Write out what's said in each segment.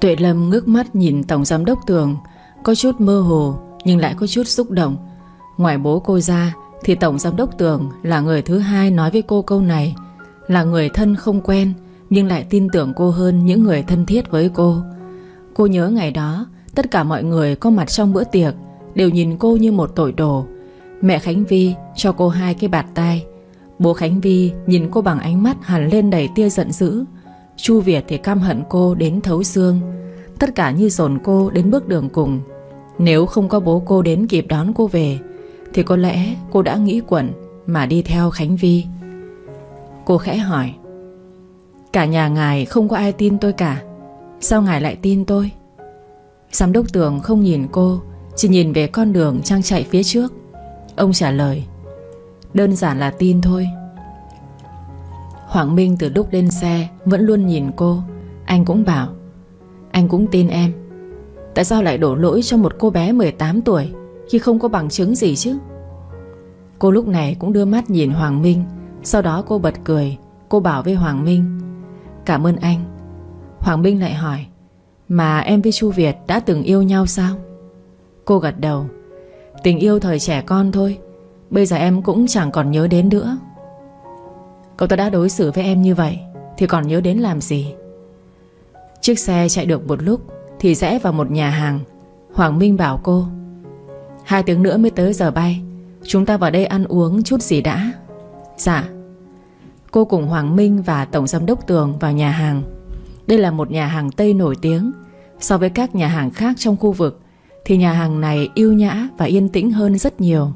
Tuệ Lâm ngước mắt nhìn Tổng Giám Đốc Tường, Có chút mơ hồ, Nhưng lại có chút xúc động. Ngoài bố cô ra, Thì Tổng Giám Đốc Tường là người thứ hai nói với cô câu này, Là người thân không quen, Nhưng lại tin tưởng cô hơn những người thân thiết với cô. Cô nhớ ngày đó, Tất cả mọi người có mặt trong bữa tiệc, Đều nhìn cô như một tội đồ. Mẹ Khánh Vi cho cô hai cái bạt tay Bố Khánh Vi nhìn cô bằng ánh mắt hẳn lên đầy tia giận dữ. Chu Việt thì căm hận cô đến thấu xương. Tất cả như dồn cô đến bước đường cùng. Nếu không có bố cô đến kịp đón cô về, Thì có lẽ cô đã nghĩ quẩn Mà đi theo Khánh Vi. Cô khẽ hỏi, Cả nhà ngài không có ai tin tôi cả. Sao ngài lại tin tôi? Giám đốc tường không nhìn cô, Chỉ nhìn về con đường trang chạy phía trước. Ông trả lời, Đơn giản là tin thôi. Hoàng Minh từ lúc lên xe Vẫn luôn nhìn cô. Anh cũng bảo, Anh cũng tin em. Tại sao lại đổ lỗi cho một cô bé 18 tuổi Khi không có bằng chứng gì chứ? Cô lúc này cũng đưa mắt nhìn Hoàng Minh. Sau đó cô bật cười, Cô bảo với Hoàng Minh, Cảm ơn anh. Hoàng Minh lại hỏi, Mà em với Chu Việt đã từng yêu nhau sao? Cô gật đầu, Tình yêu thời trẻ con thôi, Bây giờ em cũng chẳng còn nhớ đến nữa. Cậu ta đã đối xử với em như vậy, Thì còn nhớ đến làm gì? Chiếc xe chạy được một lúc, Thì rẽ vào một nhà hàng. Hoàng Minh bảo cô, Hai tiếng nữa mới tới giờ bay, Chúng ta vào đây ăn uống chút gì đã. Dạ. Cô cùng Hoàng Minh và Tổng Giám đốc Tường vào nhà hàng. Đây là một nhà hàng Tây nổi tiếng. So với các nhà hàng khác trong khu vực, Thì nhà hàng này yêu nhã và yên tĩnh hơn rất nhiều.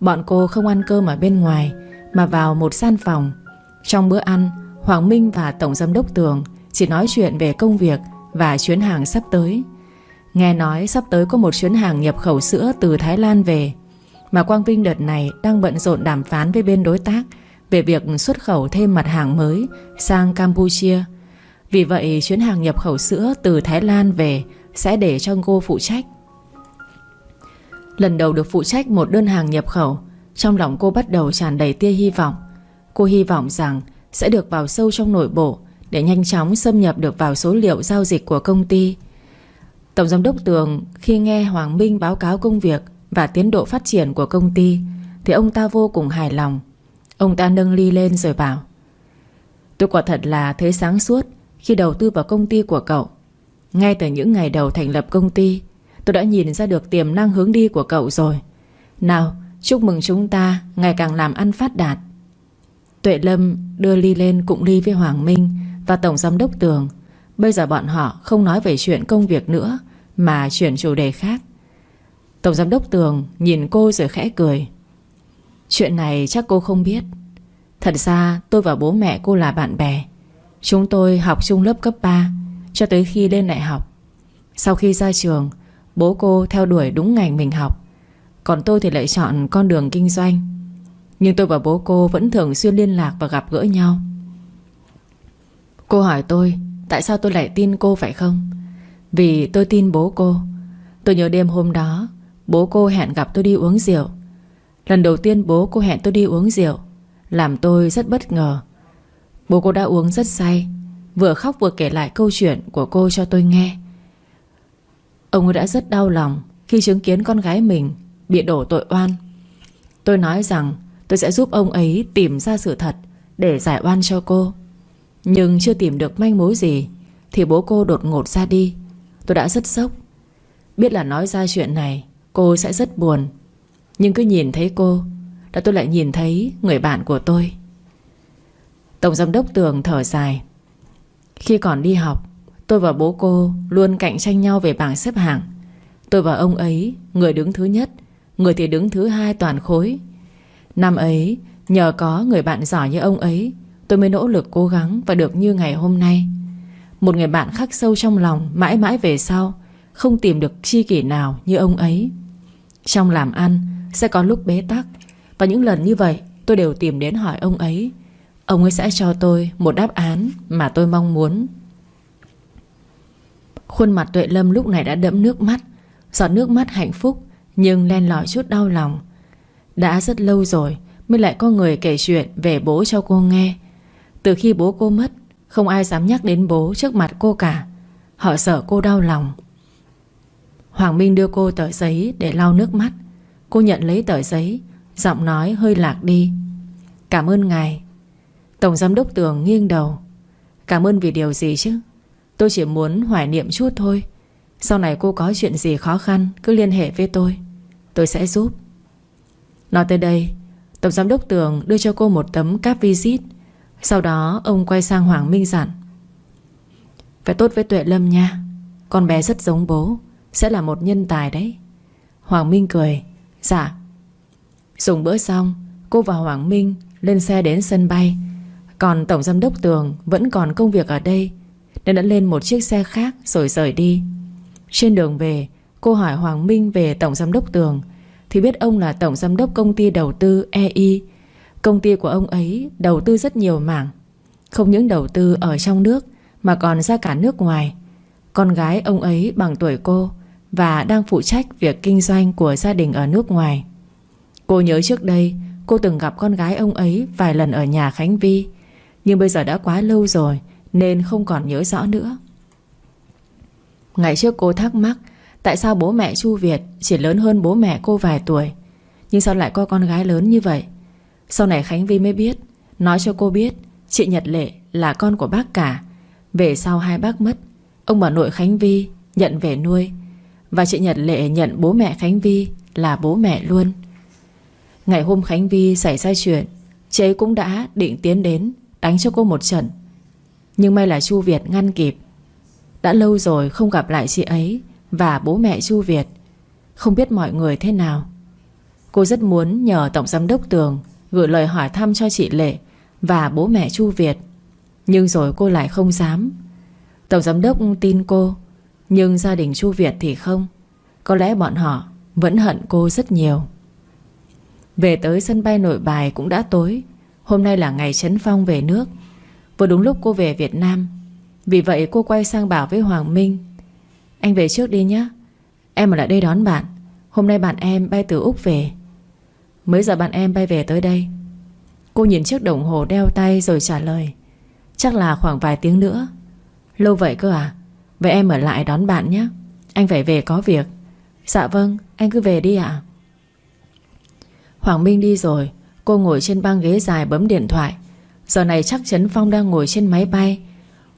Bọn cô không ăn cơm ở bên ngoài, Mà vào một gian phòng. Trong bữa ăn, Hoàng Minh và Tổng Giám đốc Tường Chỉ nói chuyện về công việc Và chuyến hàng sắp tới. Nghe nói sắp tới có một chuyến hàng nhập khẩu sữa Từ Thái Lan về, Mà Quang Vinh đợt này đang bận rộn đàm phán Với bên đối tác Về việc xuất khẩu thêm mặt hàng mới Sang Campuchia. Vì vậy, chuyến hàng nhập khẩu sữa Từ Thái Lan về Sẽ để cho cô phụ trách. Lần đầu được phụ trách một đơn hàng nhập khẩu, Trong lòng cô bắt đầu tràn đầy tia hy vọng. Cô hy vọng rằng Sẽ được vào sâu trong nội bộ Để nhanh chóng xâm nhập được vào số liệu giao dịch của công ty. Tổng giám đốc Tường Khi nghe Hoàng Minh báo cáo công việc Và tiến độ phát triển của công ty Thì ông ta vô cùng hài lòng. Ông ta nâng ly lên rồi bảo, Tôi quả thật là thấy sáng suốt Khi đầu tư vào công ty của cậu. Ngay từ những ngày đầu thành lập công ty, Tôi đã nhìn ra được tiềm năng hướng đi của cậu rồi. Nào, chúc mừng chúng ta Ngày càng làm ăn phát đạt. Tuệ Lâm đưa ly lên cụng ly với Hoàng Minh Và Tổng Giám đốc Tường. Bây giờ bọn họ không nói về chuyện công việc nữa, Mà chuyển chủ đề khác. Tổng Giám đốc Tường nhìn cô rồi khẽ cười. Chuyện này chắc cô không biết. Thật ra tôi và bố mẹ cô là bạn bè. Chúng tôi học chung lớp cấp 3 Cho tới khi lên đại học. Sau khi ra trường, Bố cô theo đuổi đúng ngành mình học. Còn tôi thì lại chọn con đường kinh doanh. Nhưng tôi và bố cô vẫn thường xuyên liên lạc và gặp gỡ nhau. Cô hỏi tôi, Tại sao tôi lại tin cô phải không? Vì tôi tin bố cô. Tôi nhớ đêm hôm đó, Bố cô hẹn gặp tôi đi uống rượu. Lần đầu tiên bố cô hẹn tôi đi uống rượu, Làm tôi rất bất ngờ. Bố cô đã uống rất say, Vừa khóc vừa kể lại câu chuyện của cô cho tôi nghe. Ông ấy đã rất đau lòng Khi chứng kiến con gái mình Bị đổ tội oan. Tôi nói rằng tôi sẽ giúp ông ấy tìm ra sự thật Để giải oan cho cô. Nhưng chưa tìm được manh mối gì, Thì bố cô đột ngột ra đi. Tôi đã rất sốc. Biết là nói ra chuyện này, Cô sẽ rất buồn. Nhưng cứ nhìn thấy cô, Đã tôi lại nhìn thấy người bạn của tôi. Tổng giám đốc Tường thở dài. Khi còn đi học, Tôi và bố cô luôn cạnh tranh nhau về bảng xếp hạng. Tôi và ông ấy, Người đứng thứ nhất, Người thì đứng thứ hai toàn khối. Năm ấy, nhờ có người bạn giỏi như ông ấy, Tôi mới nỗ lực cố gắng Và được như ngày hôm nay. Một người bạn khắc sâu trong lòng Mãi mãi về sau, Không tìm được chi kỷ nào như ông ấy. Trong làm ăn, Sẽ có lúc bế tắc, Và những lần như vậy, tôi đều tìm đến hỏi ông ấy. Ông ấy sẽ cho tôi một đáp án Mà tôi mong muốn. Khuôn mặt Tuệ Lâm lúc này đã đẫm nước mắt, Giọt nước mắt hạnh phúc, Nhưng len lỏi chút đau lòng đã rất lâu rồi Mới lại có người kể chuyện về bố cho cô nghe. Từ khi bố cô mất, Không ai dám nhắc đến bố trước mặt cô cả. Họ sợ cô đau lòng. Hoàng Minh đưa cô tờ giấy để lau nước mắt. Cô nhận lấy tờ giấy, Giọng nói hơi lạc đi. Cảm ơn ngài. Tổng giám đốc Tường nghiêng đầu. Cảm ơn vì điều gì chứ? Tôi chỉ muốn hoài niệm chút thôi. Sau này cô có chuyện gì khó khăn Cứ liên hệ với tôi. Tôi sẽ giúp. Nói tới đây, Tổng giám đốc Tường đưa cho cô một tấm cáp visit. Sau đó, ông quay sang Hoàng Minh dặn, Phải tốt với Tuệ Lâm nha, Con bé rất giống bố, Sẽ là một nhân tài đấy. Hoàng Minh cười Dạ. Dùng bữa xong, Cô và Hoàng Minh lên xe đến sân bay. Còn Tổng Giám đốc Tường Vẫn còn công việc ở đây, Nên đã lên một chiếc xe khác rồi rời đi. Trên đường về, Cô hỏi Hoàng Minh về Tổng Giám đốc Tường thì biết ông là Tổng Giám đốc công ty đầu tư EI Công ty của ông ấy đầu tư rất nhiều mảng, Không những đầu tư ở trong nước Mà còn ra cả nước ngoài. Con gái ông ấy bằng tuổi cô Và đang phụ trách việc kinh doanh của gia đình ở nước ngoài. Cô nhớ trước đây, Cô từng gặp con gái ông ấy Vài lần ở nhà Khánh Vi, Nhưng bây giờ đã quá lâu rồi Nên không còn nhớ rõ nữa. Ngày trước cô thắc mắc Tại sao bố mẹ Chu Việt Chỉ lớn hơn bố mẹ cô vài tuổi, Nhưng sao lại có con gái lớn như vậy? Sau này Khánh Vi mới biết, Nói cho cô biết, Chị Nhật Lệ là con của bác cả. Về sau hai bác mất, Ông bà nội Khánh Vi nhận về nuôi, Và chị Nhật Lệ nhận bố mẹ Khánh Vi Là bố mẹ luôn. Ngày hôm Khánh Vi xảy ra chuyện, Chị ấy cũng đã định tiến đến Đánh cho cô một trận. Nhưng may là Chu Việt ngăn kịp. Đã lâu rồi không gặp lại chị ấy và bố mẹ Chu Việt. Không biết mọi người thế nào. Cô rất muốn nhờ Tổng Giám đốc Tường Gửi lời hỏi thăm cho chị Lệ Và bố mẹ Chu Việt. Nhưng rồi cô lại không dám. Tổng Giám đốc tin cô, Nhưng gia đình Chu Việt thì không. Có lẽ bọn họ vẫn hận cô rất nhiều. Về tới sân bay nội bài cũng đã tối. Hôm nay là ngày Trấn Phong về nước. Vừa đúng lúc cô về Việt Nam. Vì vậy cô quay sang bảo với Hoàng Minh. Anh về trước đi nhé Em ở lại đây đón bạn. Hôm nay bạn em bay từ Úc về. Mới giờ bạn em bay về tới đây? Cô nhìn chiếc đồng hồ đeo tay rồi trả lời. Chắc là khoảng vài tiếng nữa. Lâu vậy cơ à? Vậy em ở lại đón bạn nhé Anh phải về có việc. Dạ vâng anh cứ về đi ạ. Hoàng Minh đi rồi. Cô ngồi trên băng ghế dài bấm điện thoại. Giờ này chắc Trấn Phong đang ngồi trên máy bay.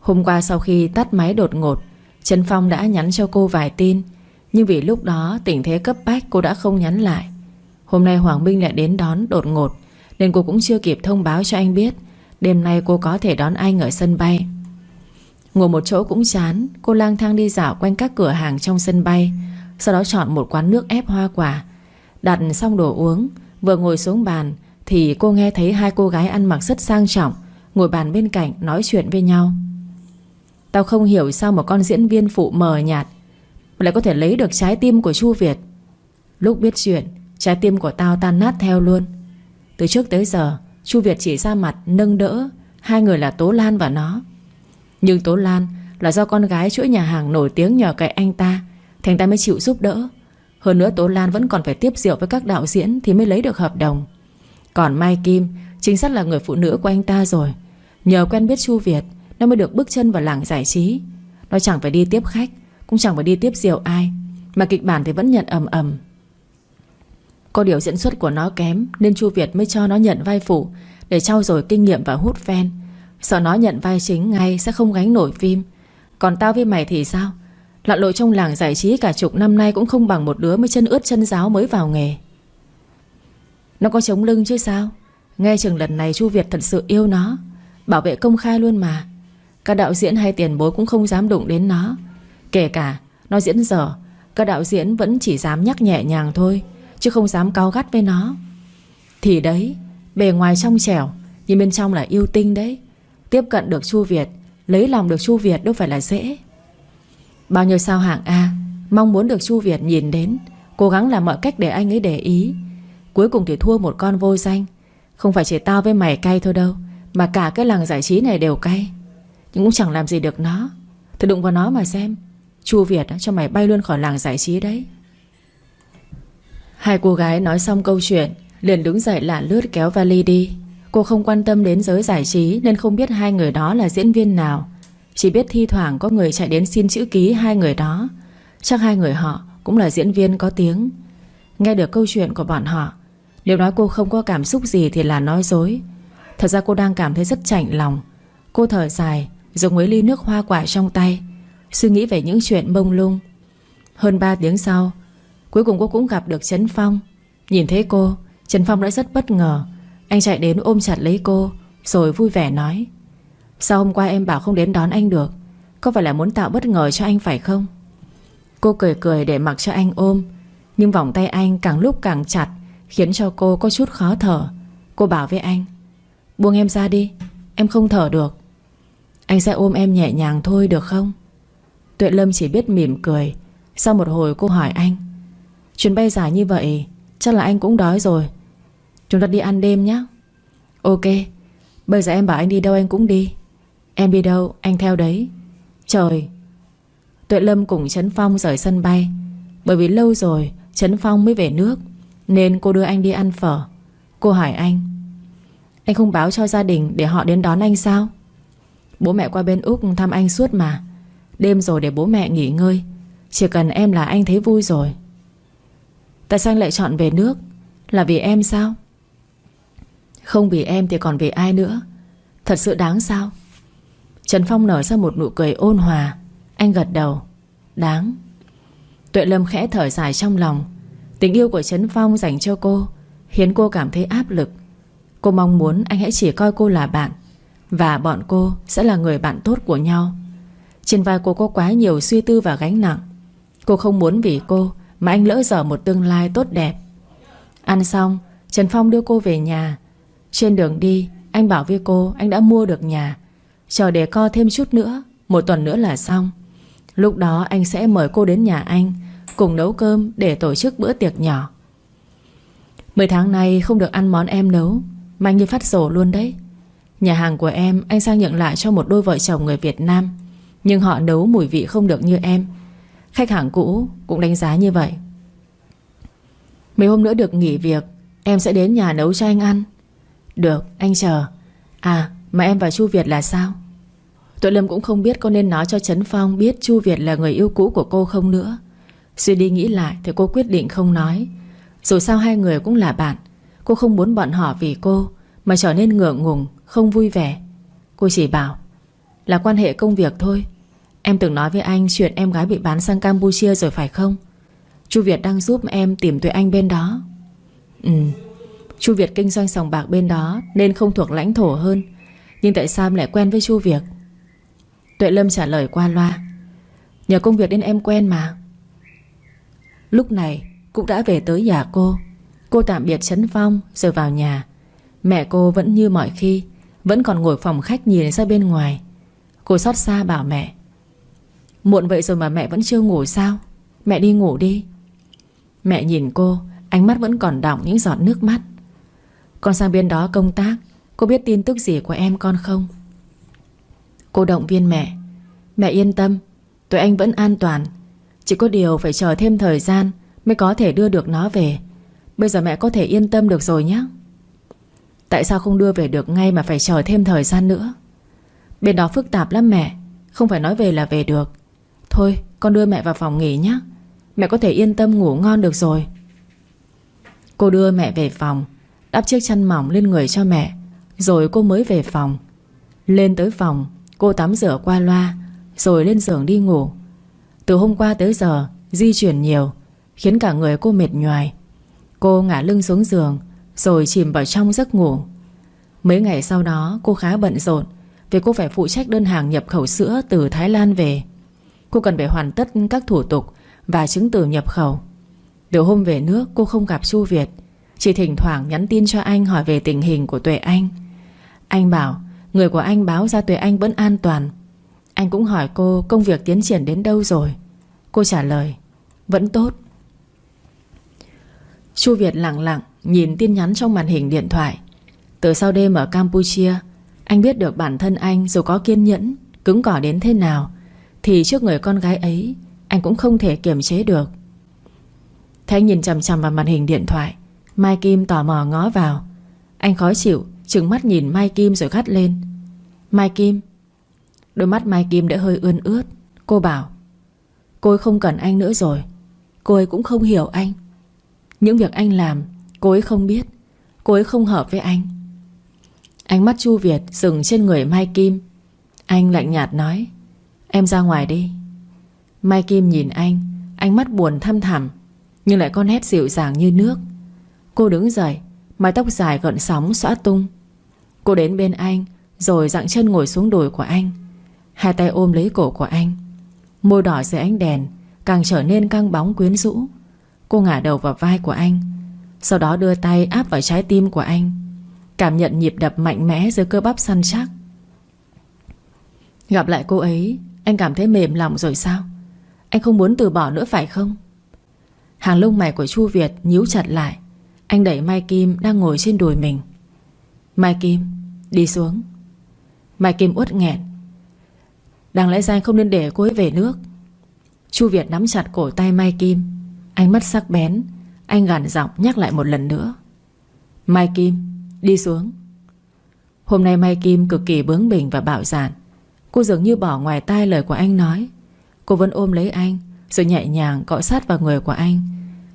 Hôm qua sau khi tắt máy đột ngột Trần Phong đã nhắn cho cô vài tin. Nhưng vì lúc đó tình thế cấp bách cô đã không nhắn lại. Hôm nay Hoàng Minh lại đến đón đột ngột, Nên cô cũng chưa kịp thông báo cho anh biết. Đêm nay cô có thể đón anh ở sân bay. Ngồi một chỗ cũng chán, Cô lang thang đi dạo quanh các cửa hàng trong sân bay, Sau đó chọn một quán nước ép hoa quả. Đặt xong đồ uống, Vừa ngồi xuống bàn Thì cô nghe thấy hai cô gái ăn mặc rất sang trọng, Ngồi bàn bên cạnh nói chuyện với nhau. Tao không hiểu sao một con diễn viên phụ mờ nhạt. Lại có thể lấy được trái tim của Chu Việt. Lúc biết chuyện, Trái tim của tao tan nát theo luôn. Từ trước tới giờ, Chu Việt chỉ ra mặt nâng đỡ Hai người là Tố Lan và nó. Nhưng Tố Lan là do con gái chuỗi nhà hàng nổi tiếng nhờ cậy anh ta, Thành ta mới chịu giúp đỡ. Hơn nữa Tố Lan vẫn còn phải tiếp rượu với các đạo diễn Thì mới lấy được hợp đồng. Còn Mai Kim Chính xác là người phụ nữ của anh ta rồi. Nhờ quen biết Chu Việt nó mới được bước chân vào làng giải trí. Nó chẳng phải đi tiếp khách, Cũng chẳng phải đi tiếp rượu ai, Mà kịch bản thì vẫn nhận ầm ầm. Có điều diễn xuất của nó kém, Nên Chu Việt mới cho nó nhận vai phụ Để trau dồi kinh nghiệm và hút fan. Sợ nó nhận vai chính ngay sẽ không gánh nổi phim. Còn tao với mày thì sao? Lặn lội trong làng giải trí cả chục năm nay Cũng không bằng một đứa mới chân ướt chân giáo mới vào nghề. Nó có chống lưng chứ sao? Nghe chừng lần này Chu Việt thật sự yêu nó. Bảo vệ công khai luôn mà. Các đạo diễn hay tiền bối cũng không dám đụng đến nó. Kể cả, nó diễn dở, Các đạo diễn vẫn chỉ dám nhắc nhẹ nhàng thôi, Chứ không dám cao gắt với nó. Thì đấy, Bề ngoài trong trẻo, Nhưng bên trong là yêu tinh đấy. Tiếp cận được Chu Việt, Lấy lòng được Chu Việt đâu phải là dễ. Bao nhiêu sao hạng A, Mong muốn được Chu Việt nhìn đến, Cố gắng làm mọi cách để anh ấy để ý. Cuối cùng thì thua một con vô danh. Không phải chỉ tao với mày cay thôi đâu, Mà cả cái làng giải trí này đều cay. Nhưng cũng chẳng làm gì được nó. Thử đụng vào nó mà xem. Chu Việt cho mày bay luôn khỏi làng giải trí đấy. Hai cô gái nói xong câu chuyện, Liền đứng dậy lạ lướt kéo vali đi. Cô không quan tâm đến giới giải trí Nên không biết hai người đó là diễn viên nào. Chỉ biết thi thoảng có người chạy đến xin chữ ký hai người đó. Chắc hai người họ Cũng là diễn viên có tiếng. Nghe được câu chuyện của bọn họ, Nếu nói cô không có cảm xúc gì thì là nói dối. Thật ra cô đang cảm thấy rất chạnh lòng. Cô thở dài Dùng mấy ly nước hoa quả trong tay, Suy nghĩ về những chuyện mông lung. Hơn 3 tiếng sau, Cuối cùng cô cũng gặp được Trấn Phong. Nhìn thấy cô, Trấn Phong đã rất bất ngờ. Anh chạy đến ôm chặt lấy cô, Rồi vui vẻ nói, Sao hôm qua em bảo không đến đón anh được? Có phải là muốn tạo bất ngờ cho anh phải không? Cô cười cười để mặc cho anh ôm, Nhưng vòng tay anh càng lúc càng chặt, Khiến cho cô có chút khó thở. Cô bảo với anh, Buông em ra đi, Em không thở được. Anh sẽ ôm em nhẹ nhàng thôi được không? Tuệ Lâm chỉ biết mỉm cười. Sau một hồi cô hỏi anh, Chuyến bay dài như vậy, Chắc là anh cũng đói rồi. Chúng ta đi ăn đêm nhé Ok, Bây giờ em bảo anh đi đâu anh cũng đi. Em đi đâu, anh theo đấy. Trời. Tuệ Lâm cùng Trấn Phong rời sân bay. Bởi vì lâu rồi Trấn Phong mới về nước, Nên cô đưa anh đi ăn phở. Cô hỏi anh Anh không báo cho gia đình để họ đến đón anh sao? Bố mẹ qua bên Úc thăm anh suốt mà. Đêm rồi để bố mẹ nghỉ ngơi. Chỉ cần em là anh thấy vui rồi. Tại sao anh lại chọn về nước? Là vì em sao? Không vì em thì còn vì ai nữa? Thật sự đáng sao? Trần Phong nở ra một nụ cười ôn hòa. Anh gật đầu. Đáng. Tuệ Lâm khẽ thở dài trong lòng. Tình yêu của Trấn Phong dành cho cô, Khiến cô cảm thấy áp lực. Cô mong muốn anh hãy chỉ coi cô là bạn. Và bọn cô sẽ là người bạn tốt của nhau. Trên vai cô có quá nhiều suy tư và gánh nặng. Cô không muốn vì cô Mà anh lỡ dở một tương lai tốt đẹp. Ăn xong, Trần Phong đưa cô về nhà. Trên đường đi, Anh bảo với cô anh đã mua được nhà. Chờ để co thêm chút nữa, Một tuần nữa là xong. Lúc đó anh sẽ mời cô đến nhà anh, Cùng nấu cơm để tổ chức bữa tiệc nhỏ. Mười tháng nay không được ăn món em nấu, Mà anh như phát sổ luôn đấy. Nhà hàng của em, anh sang nhận lại cho một đôi vợ chồng người Việt Nam. Nhưng họ nấu mùi vị không được như em. Khách hàng cũ cũng đánh giá như vậy. Mấy hôm nữa được nghỉ việc, Em sẽ đến nhà nấu cho anh ăn. Được, anh chờ. À mà em và Chu Việt là sao? Tuệ Lâm cũng không biết có nên nói cho Trấn Phong Biết Chu Việt là người yêu cũ của cô không nữa. Suy đi nghĩ lại Thì cô quyết định không nói. Dù sao hai người cũng là bạn, Cô không muốn bọn họ vì cô Mà trở nên ngượng ngùng. Không vui vẻ. Cô chỉ bảo, Là quan hệ công việc thôi. Em từng nói với anh chuyện em gái bị bán sang Campuchia rồi phải không? Chu Việt đang giúp em tìm Tuệ Anh bên đó. Ừ Chu Việt kinh doanh sòng bạc bên đó Nên không thuộc lãnh thổ hơn. Nhưng tại sao em lại quen với Chu Việt? Tuệ Lâm trả lời qua loa, Nhờ công việc nên em quen mà. Lúc này, Cũng đã về tới nhà cô. Cô tạm biệt Trấn Phong rồi vào nhà. Mẹ cô vẫn như mọi khi vẫn còn ngồi phòng khách nhìn ra bên ngoài. Cô xót xa bảo mẹ, Muộn vậy rồi mà mẹ vẫn chưa ngủ sao? Mẹ đi ngủ đi. Mẹ nhìn cô, Ánh mắt vẫn còn đọng những giọt nước mắt. Con sang bên đó công tác Cô biết tin tức gì của em con không? Cô động viên mẹ Mẹ yên tâm, Tụi anh vẫn an toàn. Chỉ có điều phải chờ thêm thời gian Mới có thể đưa được nó về. Bây giờ mẹ có thể yên tâm được rồi nhé Tại sao không đưa về được ngay Mà phải chờ thêm thời gian nữa? Bên đó phức tạp lắm mẹ, Không phải nói về là về được. Thôi, con đưa mẹ vào phòng nghỉ nhé Mẹ có thể yên tâm ngủ ngon được rồi. Cô đưa mẹ về phòng, Đắp chiếc chăn mỏng lên người cho mẹ, Rồi cô mới về phòng. Lên tới phòng, Cô tắm rửa qua loa, Rồi lên giường đi ngủ. Từ hôm qua tới giờ, Di chuyển nhiều, Khiến cả người cô mệt nhoài. Cô ngả lưng xuống giường rồi chìm vào trong giấc ngủ. Mấy ngày sau đó, cô khá bận rộn, Vì cô phải phụ trách đơn hàng nhập khẩu sữa Từ Thái Lan về. Cô cần phải hoàn tất các thủ tục Và chứng từ nhập khẩu. Từ hôm về nước, cô không gặp Chu Việt. Chỉ thỉnh thoảng nhắn tin cho anh hỏi về tình hình của Tuệ Anh. Anh bảo, Người của anh báo ra Tuệ Anh vẫn an toàn. Anh cũng hỏi cô công việc tiến triển đến đâu rồi. Cô trả lời, Vẫn tốt. Chu Việt lặng lặng Nhìn tin nhắn trong màn hình điện thoại. Từ sau đêm ở Campuchia, Anh biết được bản thân anh dù có kiên nhẫn, Cứng cỏi đến thế nào, Thì trước người con gái ấy, Anh cũng không thể kiềm chế được. Thấy anh nhìn chằm chằm vào màn hình điện thoại, Mai Kim tò mò ngó vào. Anh khó chịu, Trừng mắt nhìn Mai Kim rồi gắt lên. Mai Kim. Đôi mắt Mai Kim đã hơi ươn ướt. Cô bảo, Cô ấy không cần anh nữa rồi. Cô ấy cũng không hiểu anh. Những việc anh làm Cô ấy không biết. Cô ấy không hợp với anh. Ánh mắt Chu Việt dừng trên người Mai Kim. Anh lạnh nhạt nói, Em ra ngoài đi. Mai Kim nhìn anh, Ánh mắt buồn thăm thẳm, Nhưng lại có nét dịu dàng như nước. Cô đứng dậy, Mái tóc dài gợn sóng xõa tung. Cô đến bên anh, Rồi dặng chân ngồi xuống đùi của anh. Hai tay ôm lấy cổ của anh. Môi đỏ dưới ánh đèn Càng trở nên căng bóng quyến rũ. Cô ngả đầu vào vai của anh sau đó đưa tay áp vào trái tim của anh. Cảm nhận nhịp đập mạnh mẽ Dưới cơ bắp săn chắc. Gặp lại cô ấy, Anh cảm thấy mềm lòng rồi sao? Anh không muốn từ bỏ nữa phải không? Hàng lông mày của Chu Việt nhíu chặt lại. Anh đẩy Mai Kim đang ngồi trên đùi mình. Mai Kim, Đi xuống. Mai Kim uất nghẹn. Đáng lẽ ra anh không nên để cô ấy về nước. Chu Việt nắm chặt cổ tay Mai Kim. Ánh mắt sắc bén anh gằn giọng nhắc lại một lần nữa. Mai Kim, Đi xuống. Hôm nay Mai Kim cực kỳ bướng bỉnh và bạo dạn. Cô dường như bỏ ngoài tai lời của anh nói. Cô vẫn ôm lấy anh, Rồi nhẹ nhàng cọ sát vào người của anh,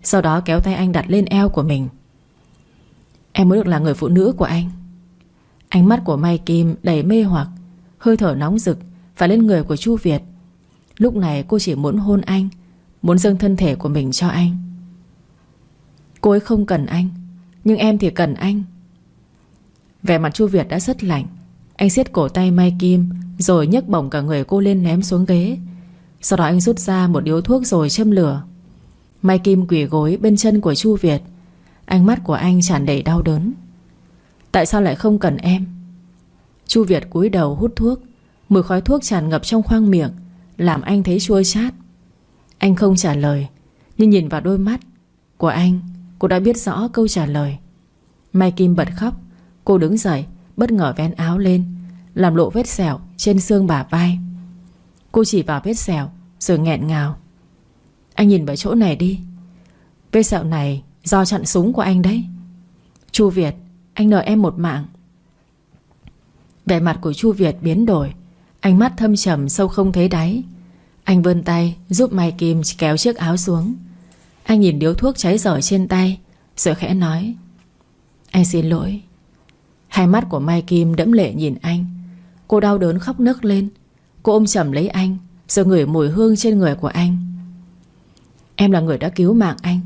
Sau đó kéo tay anh đặt lên eo của mình. Em muốn được là người phụ nữ của anh. Ánh mắt của Mai Kim đầy mê hoặc, Hơi thở nóng rực và lên người của Chu Việt. Lúc này cô chỉ muốn hôn anh, Muốn dâng thân thể của mình cho anh. Cô ấy không cần anh, Nhưng em thì cần anh. Vẻ mặt Chu Việt đã rất lạnh. Anh siết cổ tay Mai Kim, Rồi nhấc bổng cả người cô lên ném xuống ghế. Sau đó anh rút ra một điếu thuốc rồi châm lửa. Mai Kim quỷ gối bên chân của Chu Việt. Ánh mắt của anh tràn đầy đau đớn. Tại sao lại không cần em? Chu Việt cúi đầu hút thuốc. Mùi khói thuốc tràn ngập trong khoang miệng, Làm anh thấy chua chát. Anh không trả lời, Nhưng nhìn vào đôi mắt của anh Cô đã biết rõ câu trả lời. Mai Kim bật khóc. Cô đứng dậy, Bất ngờ vén áo lên, Làm lộ vết sẹo trên xương bả vai. Cô chỉ vào vết sẹo, Rồi nghẹn ngào. Anh nhìn vào chỗ này đi. Vết sẹo này do chặn súng của anh đấy. Chu Việt, Anh nợ em một mạng. Vẻ mặt của Chu Việt biến đổi. Ánh mắt thâm trầm sâu không thấy đáy. Anh vươn tay giúp Mai Kim kéo chiếc áo xuống. Anh nhìn điếu thuốc cháy dở trên tay, Rồi khẽ nói, Anh xin lỗi. Hai mắt của Mai Kim đẫm lệ nhìn anh. Cô đau đớn khóc nức lên. Cô ôm chầm lấy anh, Rồi ngửi mùi hương trên người của anh. Em là người đã cứu mạng anh.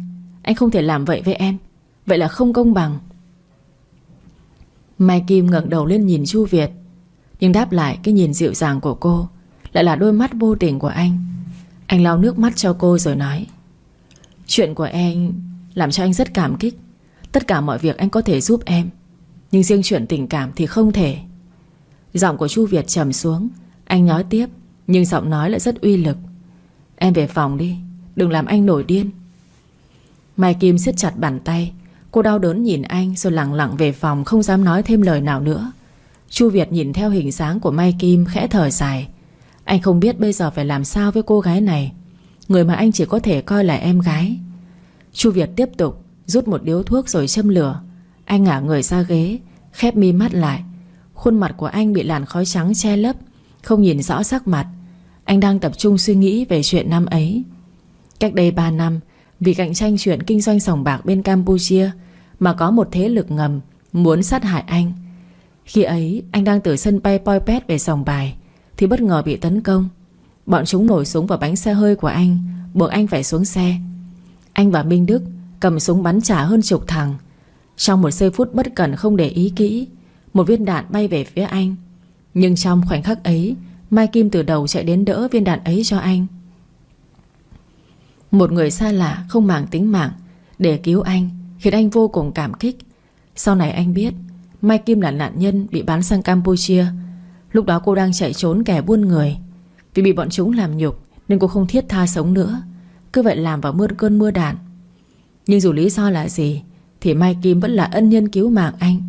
Anh không thể làm vậy với em. Vậy là không công bằng. Mai Kim ngẩng đầu lên nhìn Chu Việt, Nhưng đáp lại cái nhìn dịu dàng của cô Lại là đôi mắt vô tình của anh. Anh lau nước mắt cho cô rồi nói Chuyện của em Làm cho anh rất cảm kích. Tất cả mọi việc anh có thể giúp em, Nhưng riêng chuyện tình cảm thì không thể. Giọng của Chu Việt trầm xuống. Anh nói tiếp, Nhưng giọng nói lại rất uy lực. Em về phòng đi, Đừng làm anh nổi điên. Mai Kim siết chặt bàn tay. Cô đau đớn nhìn anh rồi lặng lặng về phòng, Không dám nói thêm lời nào nữa. Chu Việt nhìn theo hình dáng của Mai Kim Khẽ thở dài. Anh không biết bây giờ phải làm sao với cô gái này. Người mà anh chỉ có thể coi là em gái. Chu Việt tiếp tục Rút một điếu thuốc rồi châm lửa. Anh ngả người ra ghế, Khép mi mắt lại. Khuôn mặt của anh bị làn khói trắng che lấp, Không nhìn rõ sắc mặt. Anh đang tập trung suy nghĩ về chuyện năm ấy. Cách đây 3 năm, Vì cạnh tranh chuyện kinh doanh sòng bạc bên Campuchia Mà có một thế lực ngầm Muốn sát hại anh. Khi ấy, anh đang từ sân bay Poipet về sòng bài Thì bất ngờ bị tấn công. Bọn chúng nổi súng vào bánh xe hơi của anh, Buộc anh phải xuống xe. Anh và Minh Đức cầm súng bắn trả hơn chục thằng. Trong một giây phút bất cẩn không để ý kỹ, Một viên đạn bay về phía anh. Nhưng trong khoảnh khắc ấy, Mai Kim từ đầu chạy đến đỡ viên đạn ấy cho anh. Một người xa lạ không màng tính mạng Để cứu anh, Khiến anh vô cùng cảm kích. Sau này anh biết, Mai Kim là nạn nhân bị bán sang Campuchia. Lúc đó cô đang chạy trốn kẻ buôn người. Vì bị bọn chúng làm nhục, Nên cô không thiết tha sống nữa. Cứ vậy làm vào mưa cơn mưa đạn. Nhưng dù lý do là gì, Thì Mai Kim vẫn là ân nhân cứu mạng anh.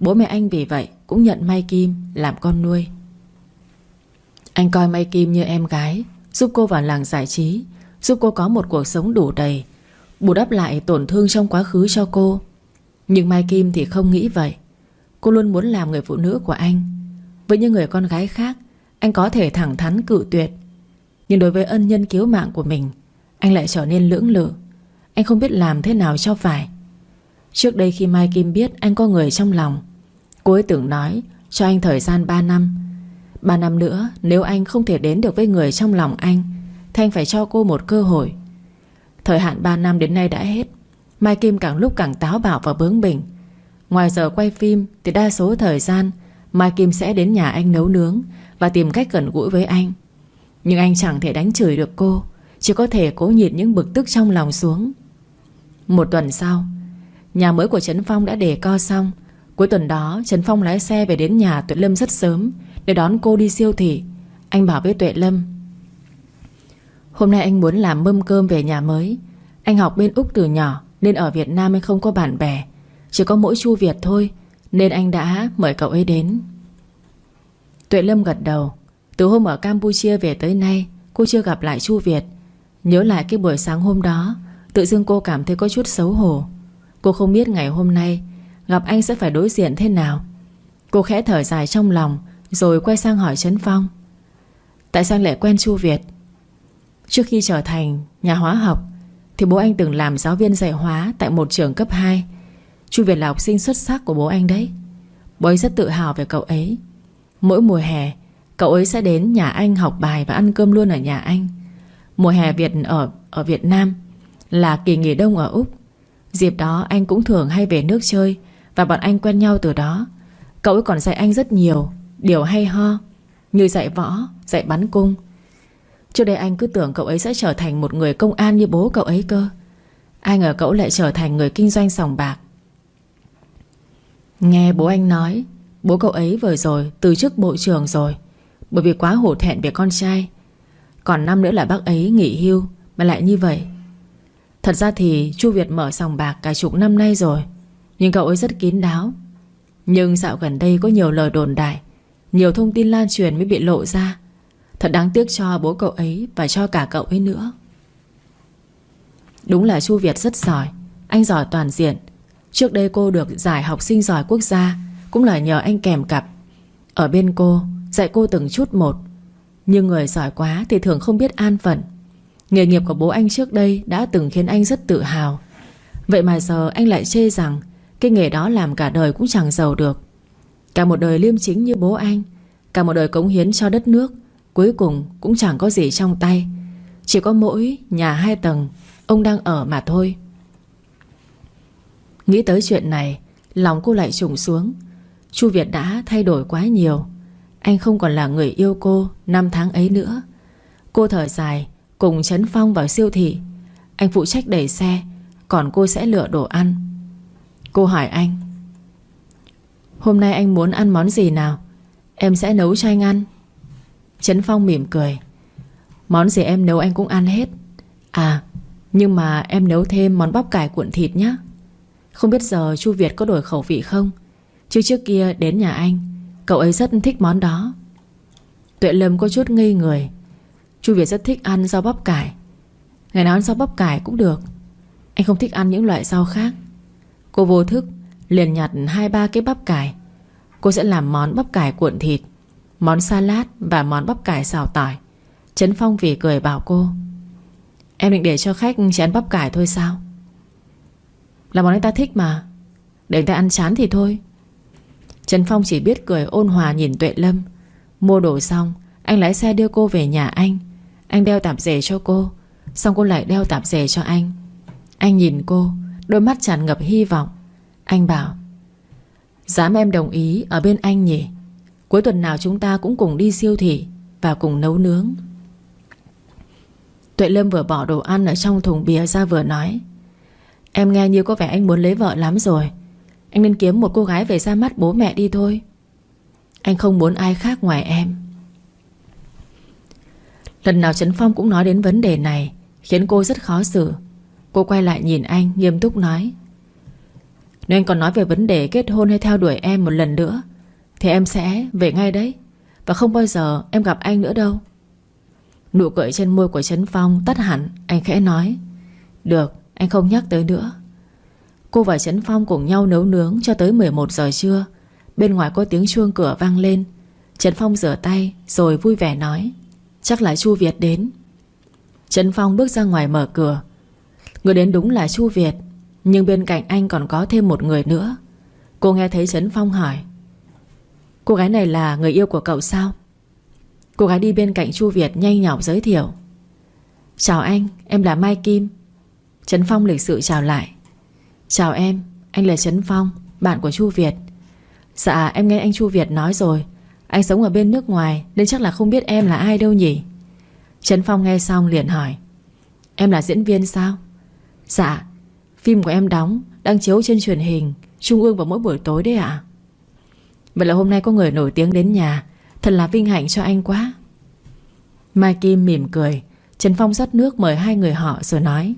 Bố mẹ anh vì vậy Cũng nhận Mai Kim làm con nuôi. Anh coi Mai Kim như em gái, Giúp cô vào làng giải trí, Giúp cô có một cuộc sống đủ đầy, Bù đắp lại tổn thương trong quá khứ cho cô. Nhưng Mai Kim thì không nghĩ vậy. Cô luôn muốn làm người phụ nữ của anh. Với những người con gái khác anh có thể thẳng thắn cự tuyệt. Nhưng đối với ân nhân cứu mạng của mình, Anh lại trở nên lưỡng lự. Anh không biết làm thế nào cho phải. Trước đây khi Mai Kim biết anh có người trong lòng, Cô ấy tưởng nói Cho anh thời gian 3 năm. 3 năm nữa, nếu anh không thể đến được với người trong lòng anh, Thì anh phải cho cô một cơ hội. Thời hạn 3 năm đến nay đã hết. Mai Kim càng lúc càng táo bạo và bướng bỉnh. Ngoài giờ quay phim Thì đa số thời gian, Mai Kim sẽ đến nhà anh nấu nướng và tìm cách gần gũi với anh. Nhưng anh chẳng thể đánh chửi được cô, Chỉ có thể cố nhịn những bực tức trong lòng xuống. Một tuần sau, Nhà mới của Trấn Phong đã đề co xong. Cuối tuần đó, Trấn Phong lái xe về đến nhà Tuệ Lâm rất sớm Để đón cô đi siêu thị. Anh bảo với Tuệ Lâm, Hôm nay anh muốn làm mâm cơm về nhà mới. Anh học bên Úc từ nhỏ Nên ở Việt Nam anh không có bạn bè. Chỉ có mỗi Chu Việt thôi Nên anh đã mời cậu ấy đến. Tuệ Lâm gật đầu. Từ hôm ở Campuchia về tới nay, Cô chưa gặp lại Chu Việt. Nhớ lại cái buổi sáng hôm đó, Tự dưng cô cảm thấy có chút xấu hổ. Cô không biết ngày hôm nay, Gặp anh sẽ phải đối diện thế nào. Cô khẽ thở dài trong lòng, Rồi quay sang hỏi Trấn Phong. Tại sao lại quen Chu Việt? Trước khi trở thành nhà hóa học, Thì bố anh từng làm giáo viên dạy hóa Tại một trường cấp 2 Chu Việt là học sinh xuất sắc của bố anh đấy. Bố ấy rất tự hào về cậu ấy. Mỗi mùa hè Cậu ấy sẽ đến nhà anh học bài Và ăn cơm luôn ở nhà anh. Mùa hè Việt ở ở Việt Nam Là kỳ nghỉ đông ở Úc. Dịp đó anh cũng thường hay về nước chơi Và bọn anh quen nhau từ đó. Cậu ấy còn dạy anh rất nhiều Điều hay ho Như dạy võ, dạy bắn cung. Trước đây anh cứ tưởng cậu ấy sẽ trở thành một người công an như bố cậu ấy cơ. Ai ngờ cậu lại trở thành người kinh doanh sòng bạc. Nghe bố anh nói Bố cậu ấy vừa rồi từ chức bộ trưởng rồi. Bởi vì quá hổ thẹn về con trai. Còn năm nữa là bác ấy nghỉ hưu, Mà lại như vậy. Thật ra thì Chu Việt mở sòng bạc cả chục năm nay rồi, Nhưng cậu ấy rất kín đáo. Nhưng dạo gần đây có nhiều lời đồn đại, Nhiều thông tin lan truyền mới bị lộ ra. Thật đáng tiếc cho bố cậu ấy Và cho cả cậu ấy nữa. Đúng là Chu Việt rất giỏi, Anh giỏi toàn diện. Trước đây cô được giải học sinh giỏi quốc gia cũng là nhờ anh kèm cặp. Ở bên cô, Dạy cô từng chút một. Nhưng người giỏi quá thì thường không biết an phận. Nghề nghiệp của bố anh trước đây Đã từng khiến anh rất tự hào. Vậy mà giờ anh lại chê rằng Cái nghề đó làm cả đời cũng chẳng giàu được. Cả một đời liêm chính như bố anh, Cả một đời cống hiến cho đất nước, Cuối cùng cũng chẳng có gì trong tay. Chỉ có mỗi nhà hai tầng, Ông đang ở mà thôi. Nghĩ tới chuyện này, Lòng cô lại trùng xuống. Chu Việt đã thay đổi quá nhiều. Anh không còn là người yêu cô Năm tháng ấy nữa. Cô thở dài, Cùng Trấn Phong vào siêu thị. Anh phụ trách đẩy xe, Còn cô sẽ lựa đồ ăn. Cô hỏi anh, Hôm nay anh muốn ăn món gì nào? Em sẽ nấu cho anh ăn. Trấn Phong mỉm cười, Món gì em nấu anh cũng ăn hết. À Nhưng mà em nấu thêm món bắp cải cuộn thịt nhé Không biết giờ Chu Việt có đổi khẩu vị không? Chứ trước kia đến nhà anh, Cậu ấy rất thích món đó. Tuệ Lâm có chút ngây người. Chu Việt rất thích ăn rau bắp cải. Ngày nào ăn rau bắp cải cũng được. Anh không thích ăn những loại rau khác. Cô vô thức liền nhặt hai ba cái bắp cải. Cô sẽ làm món bắp cải cuộn thịt, Món salad và món bắp cải xào tỏi. Trấn Phong vì cười bảo cô, Em định để cho khách chỉ ăn bắp cải thôi sao? Là món anh ta thích mà. Để anh ta ăn chán thì thôi. Trần Phong chỉ biết cười ôn hòa nhìn Tuệ Lâm. Mua đồ xong, Anh lái xe đưa cô về nhà anh. Anh đeo tạp dề cho cô, Xong cô lại đeo tạp dề cho anh. Anh nhìn cô, Đôi mắt tràn ngập hy vọng. Anh bảo, Dám em đồng ý ở bên anh nhỉ? Cuối tuần nào chúng ta cũng cùng đi siêu thị Và cùng nấu nướng. Tuệ Lâm vừa bỏ đồ ăn Ở trong thùng bia ra vừa nói, Em nghe như có vẻ anh muốn lấy vợ lắm rồi. Anh nên kiếm một cô gái về ra mắt bố mẹ đi thôi. Anh không muốn ai khác ngoài em. Lần nào Trấn Phong cũng nói đến vấn đề này, Khiến cô rất khó xử. Cô quay lại nhìn anh, nghiêm túc nói. Nếu anh còn nói về vấn đề kết hôn hay theo đuổi em một lần nữa, Thì em sẽ về ngay đấy, Và không bao giờ em gặp anh nữa đâu. Nụ cười trên môi của Trấn Phong tắt hẳn, Anh khẽ nói. Được, anh không nhắc tới nữa. Cô và Trấn Phong cùng nhau nấu nướng cho tới 11 giờ trưa. Bên ngoài có tiếng chuông cửa vang lên. Trấn Phong rửa tay Rồi vui vẻ nói, Chắc là Chu Việt đến. Trấn Phong bước ra ngoài mở cửa. Người đến đúng là Chu Việt, Nhưng bên cạnh anh còn có thêm một người nữa. Cô nghe thấy Trấn Phong hỏi, Cô gái này là người yêu của cậu sao? Cô gái đi bên cạnh Chu Việt nhanh nhỏ giới thiệu, Chào anh, Em là Mai Kim. Trấn Phong lịch sự chào lại. Chào em, Anh là Trấn Phong, Bạn của Chu Việt. Dạ em nghe anh Chu Việt nói rồi. Anh sống ở bên nước ngoài Nên chắc là không biết em là ai đâu nhỉ? Trấn Phong nghe xong liền hỏi. Em là diễn viên sao? Dạ Phim của em đóng, Đang chiếu trên truyền hình, Trung ương vào mỗi buổi tối đấy ạ. Vậy là hôm nay có người nổi tiếng đến nhà. Thật là vinh hạnh cho anh quá. Mai Kim mỉm cười. Trần Phong rót nước mời hai người họ rồi nói.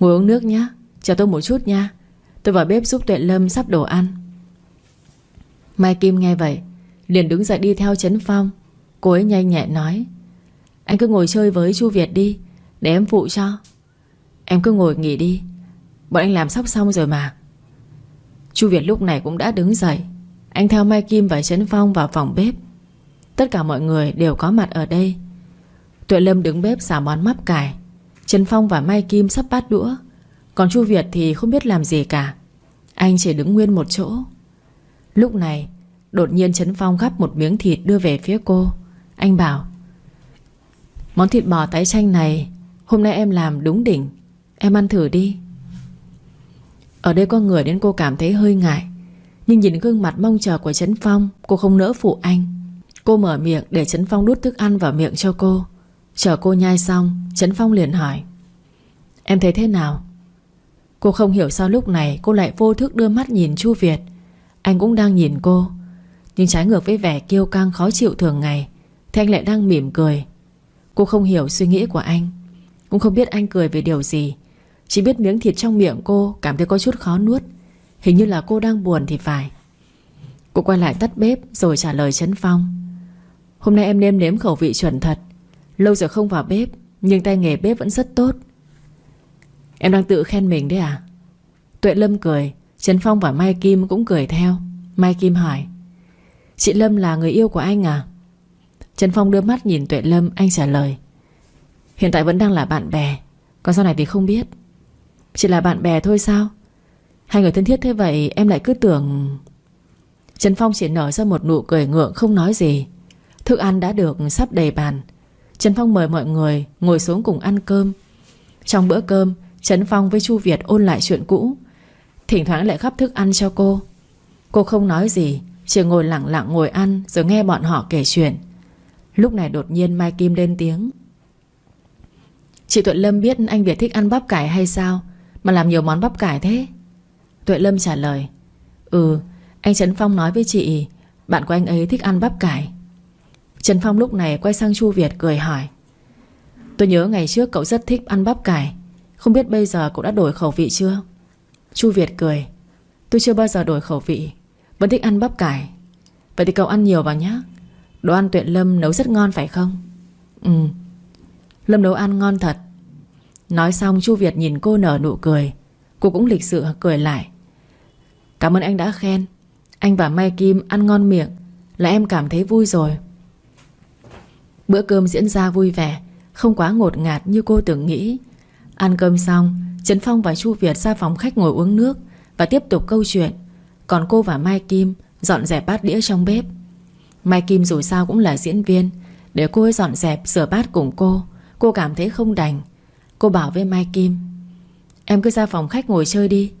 Ngồi uống nước nhé Chờ tôi một chút nha. Tôi vào bếp giúp Tuệ Lâm sắp đồ ăn. Mai Kim nghe vậy, Liền đứng dậy đi theo Trấn Phong. Cô ấy nhanh nhẹn nói, Anh cứ ngồi chơi với Chu Việt đi, Để em phụ cho. Em cứ ngồi nghỉ đi, Bọn anh làm sắp xong rồi mà. Chu Việt lúc này cũng đã đứng dậy. Anh theo Mai Kim và Trấn Phong vào phòng bếp. Tất cả mọi người đều có mặt ở đây. Tuệ Lâm đứng bếp xả món mắp cải. Trần Phong và Mai Kim sắp bát đũa. Còn Chu Việt thì không biết làm gì cả. Anh chỉ đứng nguyên một chỗ. Lúc này, Đột nhiên Trấn Phong gắp một miếng thịt đưa về phía cô. Anh bảo, Món thịt bò tái chanh này, Hôm nay em làm đúng đỉnh. Em ăn thử đi. Ở đây có người đến cô cảm thấy hơi ngại, Nhưng nhìn gương mặt mong chờ của Trấn Phong, Cô không nỡ phụ anh. Cô mở miệng để Trấn Phong đút thức ăn vào miệng cho cô. Chờ cô nhai xong, Trấn Phong liền hỏi, Em thấy thế nào? Cô không hiểu sao lúc này cô lại vô thức đưa mắt nhìn Chu Việt. Anh cũng đang nhìn cô. Nhưng trái ngược với vẻ kiêu căng khó chịu thường ngày, Thì anh lại đang mỉm cười. Cô không hiểu suy nghĩ của anh, Cũng không biết anh cười về điều gì. Chỉ biết miếng thịt trong miệng cô Cảm thấy có chút khó nuốt. Hình như là cô đang buồn thì phải. Cô quay lại tắt bếp rồi trả lời Trấn Phong. Hôm nay em nêm nếm khẩu vị chuẩn thật. Lâu rồi không vào bếp, Nhưng tay nghề bếp vẫn rất tốt. Em đang tự khen mình đấy à? Tuệ Lâm cười, Trần Phong và Mai Kim cũng cười theo. Mai Kim hỏi, Chị Lâm là người yêu của anh à? Trần Phong đưa mắt nhìn Tuệ Lâm, Anh trả lời, Hiện tại vẫn đang là bạn bè, Còn sau này thì không biết. Chỉ là bạn bè thôi sao? Hai người thân thiết thế vậy, em lại cứ tưởng Trần Phong chỉ nở ra một nụ cười ngượng Không nói gì. Thức ăn đã được sắp đầy bàn. Trần Phong mời mọi người ngồi xuống cùng ăn cơm. Trong bữa cơm Trấn Phong với Chu Việt ôn lại chuyện cũ. Thỉnh thoảng lại gắp thức ăn cho cô. Cô không nói gì, Chỉ ngồi lặng lặng ngồi ăn Rồi nghe bọn họ kể chuyện. Lúc này đột nhiên Mai Kim lên tiếng. Chị Tuệ Lâm biết anh Việt thích ăn bắp cải hay sao, Mà làm nhiều món bắp cải thế? Tuệ Lâm trả lời. Ừ Anh Trấn Phong nói với chị, Bạn của anh ấy thích ăn bắp cải. Trần Phong lúc này quay sang Chu Việt cười hỏi. Tôi nhớ ngày trước cậu rất thích ăn bắp cải không biết bây giờ cậu đã đổi khẩu vị chưa? Chu Việt cười. Tôi chưa bao giờ đổi khẩu vị. Vẫn thích ăn bắp cải. Vậy thì cậu ăn nhiều vào nhé Đồ ăn tuyệt Lâm nấu rất ngon phải không? Ừ. Lâm nấu ăn ngon thật. Nói xong Chu Việt nhìn cô nở nụ cười. Cô cũng lịch sự cười lại. Cảm ơn anh đã khen. Anh và Mai Kim ăn ngon miệng. Là em cảm thấy vui rồi. Bữa cơm diễn ra vui vẻ, Không quá ngột ngạt như cô tưởng nghĩ. Ăn cơm xong, Trấn Phong và Chu Việt ra phòng khách ngồi uống nước Và tiếp tục câu chuyện. Còn cô và Mai Kim dọn dẹp bát đĩa trong bếp. Mai Kim dù sao cũng là diễn viên. Để cô ấy dọn dẹp, rửa bát cùng cô Cô cảm thấy không đành. Cô bảo với Mai Kim, Em cứ ra phòng khách ngồi chơi đi.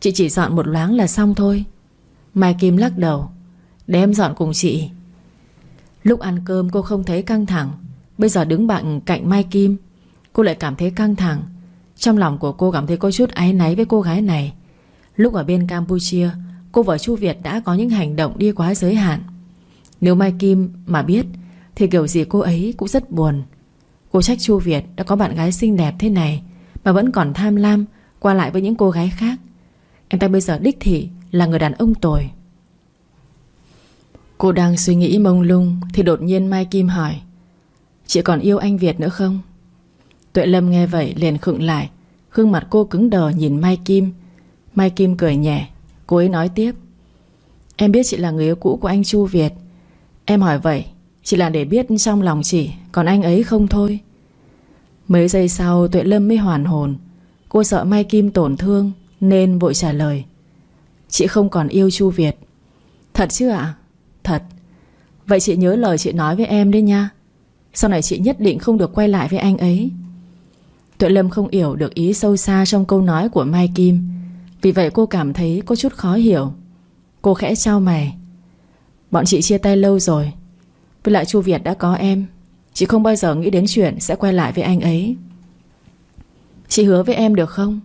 Chị chỉ dọn một loáng là xong thôi. Mai Kim lắc đầu, Để em dọn cùng chị. Lúc ăn cơm cô không thấy căng thẳng. Bây giờ đứng bạn cạnh Mai Kim, Cô lại cảm thấy căng thẳng. Trong lòng của cô cảm thấy có chút áy náy với cô gái này. Lúc ở bên Campuchia, Cô vợ Chu Việt đã có những hành động đi quá giới hạn. Nếu Mai Kim mà biết, Thì kiểu gì cô ấy cũng rất buồn. Cô trách Chu Việt đã có bạn gái xinh đẹp thế này, Mà vẫn còn tham lam Qua lại với những cô gái khác. Anh ta bây giờ đích thị là người đàn ông tồi. Cô đang suy nghĩ mông lung Thì đột nhiên Mai Kim hỏi, Chị còn yêu anh Việt nữa không? Tuệ Lâm nghe vậy liền khựng lại Gương mặt cô cứng đờ nhìn Mai Kim. Mai Kim cười nhẹ. Cô ấy nói tiếp. Em biết chị là người yêu cũ của anh Chu Việt. Em hỏi vậy, Chỉ là để biết trong lòng chị Còn anh ấy không thôi. Mấy giây sau, Tuệ Lâm mới hoàn hồn. Cô sợ Mai Kim tổn thương Nên vội trả lời. Chị không còn yêu Chu Việt. Thật chứ ạ? Thật. Vậy chị nhớ lời chị nói với em đấy nha. Sau này chị nhất định không được quay lại với anh ấy. Tuệ Lâm không hiểu được ý sâu xa trong câu nói của Mai Kim. Vì vậy cô cảm thấy có chút khó hiểu. Cô khẽ trao mày. Bọn chị chia tay lâu rồi. Với lại Chu Việt đã có em. Chị không bao giờ nghĩ đến chuyện sẽ quay lại với anh ấy. Chị hứa với em được không?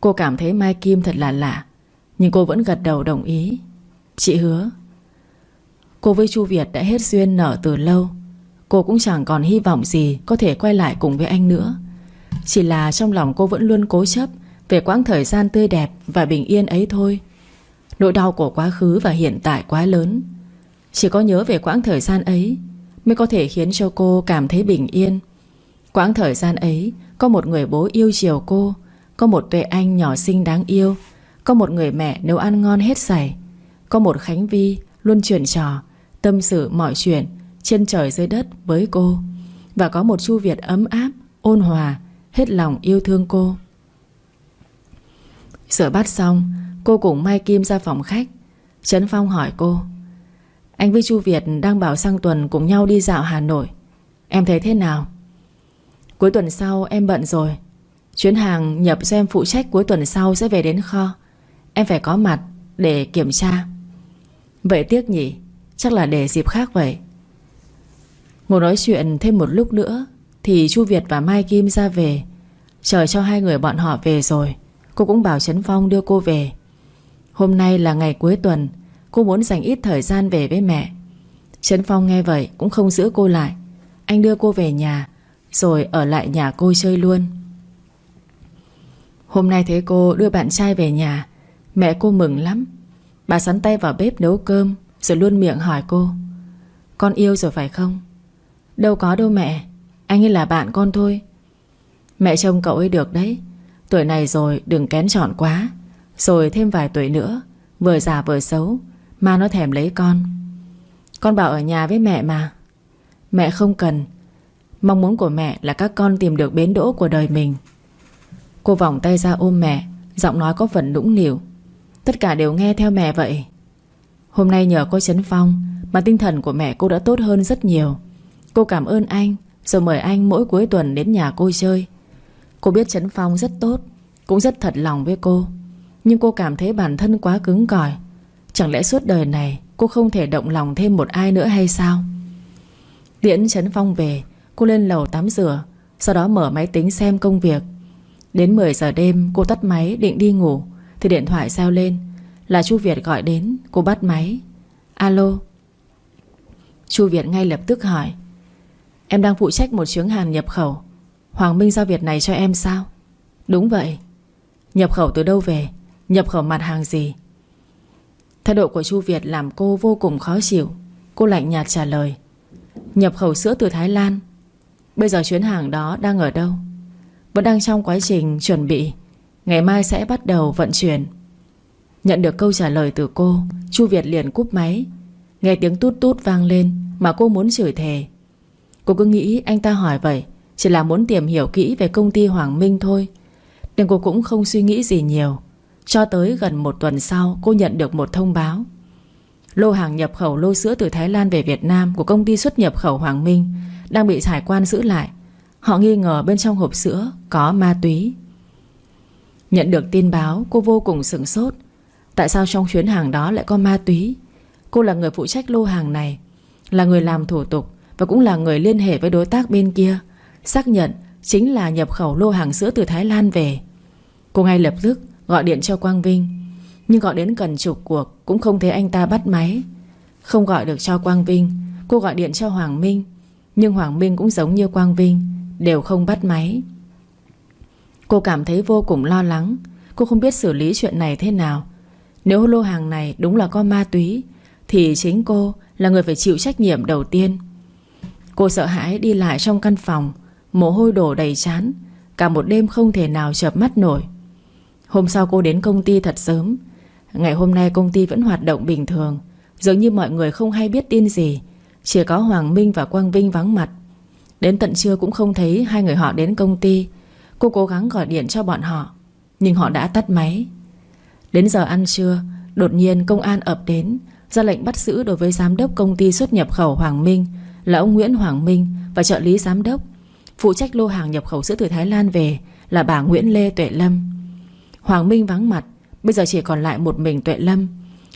Cô cảm thấy Mai Kim thật là lạ, Nhưng cô vẫn gật đầu đồng ý. Chị hứa. Cô với Chu Việt đã hết duyên nở từ lâu. Cô cũng chẳng còn hy vọng gì Có thể quay lại cùng với anh nữa. Chỉ là trong lòng cô vẫn luôn cố chấp Về quãng thời gian tươi đẹp Và bình yên ấy thôi. Nỗi đau của quá khứ và hiện tại quá lớn. Chỉ có nhớ về quãng thời gian ấy Mới có thể khiến cho cô cảm thấy bình yên. Quãng thời gian ấy, Có một người bố yêu chiều cô, Có một tuệ anh nhỏ xinh đáng yêu, Có một người mẹ nấu ăn ngon hết sảy, Có một Khánh Vi luôn chuyển trò, Tâm sự mọi chuyện Trên trời dưới đất với cô, Và có một Chu Việt ấm áp, Ôn hòa Hết lòng yêu thương cô. Rửa bát xong, Cô cùng Mai Kim ra phòng khách. Trấn Phong hỏi cô, Anh với Chu Việt đang bảo sang tuần cùng nhau đi dạo Hà Nội. Em thấy thế nào? Cuối tuần sau em bận rồi. Chuyến hàng nhập do em phụ trách cuối tuần sau sẽ về đến kho. Em phải có mặt để kiểm tra. Vậy tiếc nhỉ, Chắc là để dịp khác vậy. Ngồi nói chuyện thêm một lúc nữa thì Chu Việt và Mai Kim ra về. Chờ cho hai người bọn họ về rồi, Cô cũng bảo Trấn Phong đưa cô về. Hôm nay là ngày cuối tuần, Cô muốn dành ít thời gian về với mẹ. Trấn Phong nghe vậy cũng không giữ cô lại. Anh đưa cô về nhà, Rồi ở lại nhà cô chơi luôn. Hôm nay thấy cô đưa bạn trai về nhà, Mẹ cô mừng lắm. Bà sắn tay vào bếp nấu cơm, Rồi luôn miệng hỏi cô, Con yêu rồi phải không? Đâu có đâu mẹ. Anh ấy là bạn con thôi Mẹ trông cậu ấy được đấy. Tuổi này rồi đừng kén chọn quá. Rồi thêm vài tuổi nữa, Vừa già vừa xấu, Mà nó thèm lấy con. Con bảo ở nhà với mẹ mà. Mẹ không cần. Mong muốn của mẹ là các con tìm được bến đỗ của đời mình. Cô vòng tay ra ôm mẹ, Giọng nói có phần nũng nỉu Tất cả đều nghe theo mẹ vậy. Hôm nay nhờ cô Trấn Phong Mà tinh thần của mẹ cô đã tốt hơn rất nhiều. Cô cảm ơn anh. Rồi mời anh mỗi cuối tuần đến nhà cô chơi. Cô biết Trấn Phong rất tốt, Cũng rất thật lòng với cô. Nhưng cô cảm thấy bản thân quá cứng cỏi. Chẳng lẽ suốt đời này Cô không thể động lòng thêm một ai nữa hay sao? Tiễn Trấn Phong về, Cô lên lầu tắm rửa, Sau đó mở máy tính xem công việc. Đến 10 giờ đêm, cô tắt máy định đi ngủ, Thì điện thoại sao lên. Là Chu Việt gọi đến, Cô bắt máy. Alo. Chu Việt ngay lập tức hỏi Em đang phụ trách một chuyến hàng nhập khẩu. Hoàng Minh giao việc này cho em sao? Đúng vậy. Nhập khẩu từ đâu về? Nhập khẩu mặt hàng gì? Thái độ của Chu Việt làm cô vô cùng khó chịu. Cô lạnh nhạt trả lời. Nhập khẩu sữa từ Thái Lan. Bây giờ chuyến hàng đó đang ở đâu? Vẫn đang trong quá trình chuẩn bị. Ngày mai sẽ bắt đầu vận chuyển. Nhận được câu trả lời từ cô, Chu Việt liền cúp máy. Nghe tiếng tút tút vang lên Mà cô muốn chửi thề. Cô cứ nghĩ anh ta hỏi vậy, Chỉ là muốn tìm hiểu kỹ về công ty Hoàng Minh thôi. Nên cô cũng không suy nghĩ gì nhiều. Cho tới gần một tuần sau, Cô nhận được một thông báo. Lô hàng nhập khẩu lô sữa từ Thái Lan về Việt Nam Của công ty xuất nhập khẩu Hoàng Minh Đang bị hải quan giữ lại. Họ nghi ngờ bên trong hộp sữa có ma túy. Nhận được tin báo, Cô vô cùng sửng sốt. Tại sao trong chuyến hàng đó lại có ma túy? Cô là người phụ trách lô hàng này, Là người làm thủ tục. Và cũng là người liên hệ với đối tác bên kia, Xác nhận chính là nhập khẩu lô hàng sữa từ Thái Lan về. Cô ngay lập tức gọi điện cho Quang Vinh, Nhưng gọi đến gần chục cuộc Cũng không thấy anh ta bắt máy. Không gọi được cho Quang Vinh, Cô gọi điện cho Hoàng Minh, Nhưng Hoàng Minh cũng giống như Quang Vinh, Đều không bắt máy. Cô cảm thấy vô cùng lo lắng, Cô không biết xử lý chuyện này thế nào. Nếu lô hàng này đúng là có ma túy, Thì chính cô là người phải chịu trách nhiệm đầu tiên. Cô sợ hãi đi lại trong căn phòng, Mồ hôi đổ đầy chán, Cả một đêm không thể nào chợp mắt nổi. Hôm sau cô đến công ty thật sớm. Ngày hôm nay công ty vẫn hoạt động bình thường, Dường như mọi người không hay biết tin gì, Chỉ có Hoàng Minh và Quang Vinh vắng mặt. Đến tận trưa cũng không thấy Hai người họ đến công ty. Cô cố gắng gọi điện cho bọn họ, Nhưng họ đã tắt máy. Đến giờ ăn trưa, Đột nhiên công an ập đến, ra lệnh bắt giữ đối với giám đốc công ty xuất nhập khẩu Hoàng Minh là ông Nguyễn Hoàng Minh và trợ lý giám đốc. Phụ trách lô hàng nhập khẩu sữa từ Thái Lan về là bà Nguyễn Lê Tuệ Lâm. Hoàng Minh vắng mặt, bây giờ chỉ còn lại một mình Tuệ Lâm.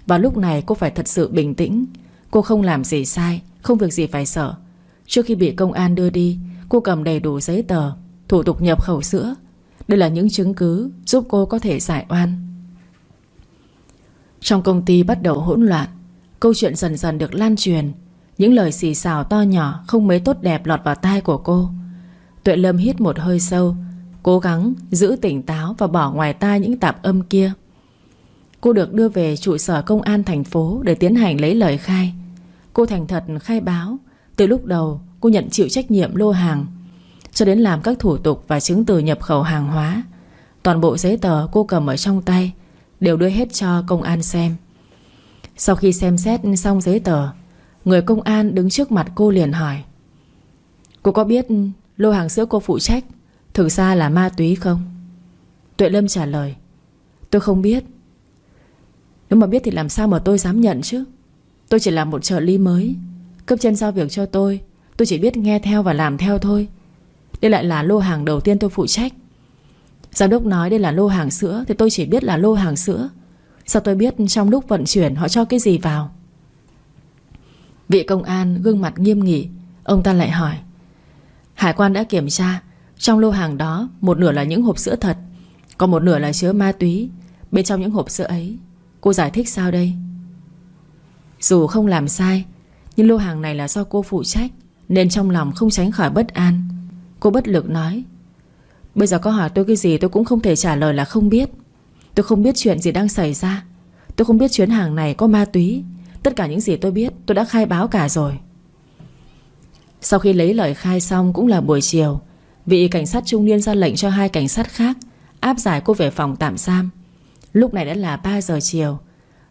Và lúc này cô phải thật sự bình tĩnh. Cô không làm gì sai, không việc gì phải sợ. Trước khi bị công an đưa đi, cô cầm đầy đủ giấy tờ, thủ tục nhập khẩu sữa. Đây là những chứng cứ giúp cô có thể giải oan. Trong công ty bắt đầu hỗn loạn Câu chuyện dần dần được lan truyền những lời xì xào to nhỏ Không mấy tốt đẹp lọt vào tai của cô. Tuệ Lâm hít một hơi sâu, Cố gắng giữ tỉnh táo Và bỏ ngoài tai những tạp âm kia. Cô được đưa về trụ sở công an thành phố Để tiến hành lấy lời khai. Cô thành thật khai báo, Từ lúc đầu cô nhận chịu trách nhiệm lô hàng, Cho đến làm các thủ tục Và chứng từ nhập khẩu hàng hóa. Toàn bộ giấy tờ cô cầm ở trong tay, Đều đưa hết cho công an xem. Sau khi xem xét xong giấy tờ Người công an đứng trước mặt cô liền hỏi. Cô có biết lô hàng sữa cô phụ trách Thực ra là ma túy không? Tuệ Lâm trả lời. Tôi không biết. Nếu mà biết thì làm sao mà tôi dám nhận chứ? Tôi chỉ là một trợ lý mới. Cấp trên giao việc cho tôi Tôi chỉ biết nghe theo và làm theo thôi. Đây lại là lô hàng đầu tiên tôi phụ trách. Giám đốc nói đây là lô hàng sữa, Thì tôi chỉ biết là lô hàng sữa. Sao tôi biết trong lúc vận chuyển họ cho cái gì vào? Vị công an gương mặt nghiêm nghị, Ông ta lại hỏi, Hải quan đã kiểm tra, Trong lô hàng đó Một nửa là những hộp sữa thật, Còn một nửa là chứa ma túy. Bên trong những hộp sữa ấy, Cô giải thích sao đây? Dù không làm sai, Nhưng lô hàng này là do cô phụ trách, Nên trong lòng không tránh khỏi bất an. Cô bất lực nói, Bây giờ có hỏi tôi cái gì tôi cũng không thể trả lời là không biết. Tôi không biết chuyện gì đang xảy ra. Tôi không biết chuyến hàng này có ma túy. Tất cả những gì tôi biết, tôi đã khai báo cả rồi. Sau khi lấy lời khai xong, cũng là buổi chiều, Vị cảnh sát trung niên ra lệnh cho hai cảnh sát khác Áp giải cô về phòng tạm giam. Lúc này đã là 3 giờ chiều.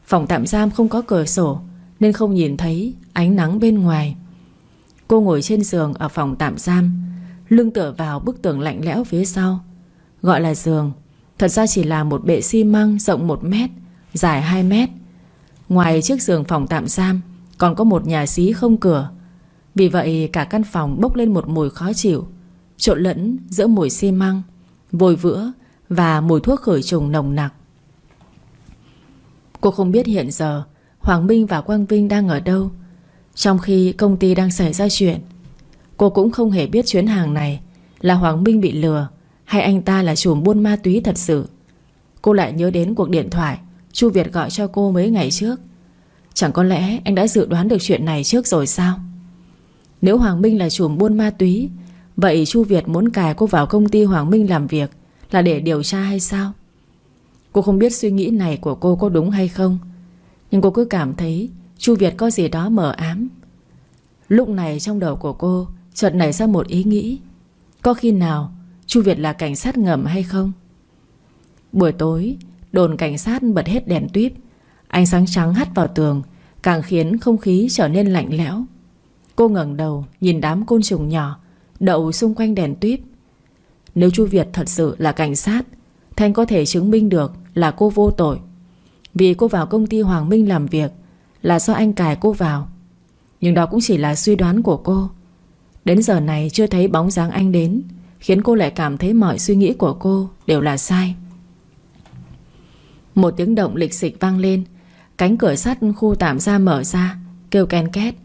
Phòng tạm giam không có cửa sổ, Nên không nhìn thấy ánh nắng bên ngoài. Cô ngồi trên giường ở phòng tạm giam, Lưng tựa vào bức tường lạnh lẽo phía sau, Gọi là giường. Thật ra chỉ là một bệ xi măng rộng 1 mét, Dài 2 mét. Ngoài chiếc giường phòng tạm giam, Còn có một nhà xí không cửa. Vì vậy, cả căn phòng bốc lên một mùi khó chịu, Trộn lẫn giữa mùi xi măng, Vôi vữa Và mùi thuốc khử trùng nồng nặc. Cô không biết hiện giờ Hoàng Minh và Quang Vinh đang ở đâu. Trong khi công ty đang xảy ra chuyện, Cô cũng không hề biết chuyến hàng này Là Hoàng Minh bị lừa hay anh ta là chùm buôn ma túy thật sự. Cô lại nhớ đến cuộc điện thoại Chu Việt gọi cho cô mấy ngày trước. Chẳng có lẽ anh đã dự đoán được chuyện này trước rồi sao? Nếu Hoàng Minh là chùm buôn ma túy, Vậy Chu Việt muốn cài cô vào công ty Hoàng Minh làm việc Là để điều tra hay sao? Cô không biết suy nghĩ này của cô có đúng hay không, Nhưng cô cứ cảm thấy Chu Việt có gì đó mờ ám. Lúc này trong đầu của cô Chợt nảy ra một ý nghĩ. Có khi nào Chu Việt là cảnh sát ngầm hay không? Buổi tối Đồn cảnh sát bật hết đèn tuyếp. Ánh sáng trắng hắt vào tường, Càng khiến không khí trở nên lạnh lẽo. Cô ngẩng đầu, nhìn đám côn trùng nhỏ, Đậu xung quanh đèn tuyếp. Nếu Chu Việt thật sự là cảnh sát, Thanh có thể chứng minh được là cô vô tội. Vì cô vào công ty Hoàng Minh làm việc Là do anh cài cô vào. Nhưng đó cũng chỉ là suy đoán của cô. Đến giờ này chưa thấy bóng dáng anh đến, Khiến cô lại cảm thấy mọi suy nghĩ của cô Đều là sai. Một tiếng động lịch xịch vang lên. Cánh cửa sắt khu tạm giam mở ra, Kêu ken két.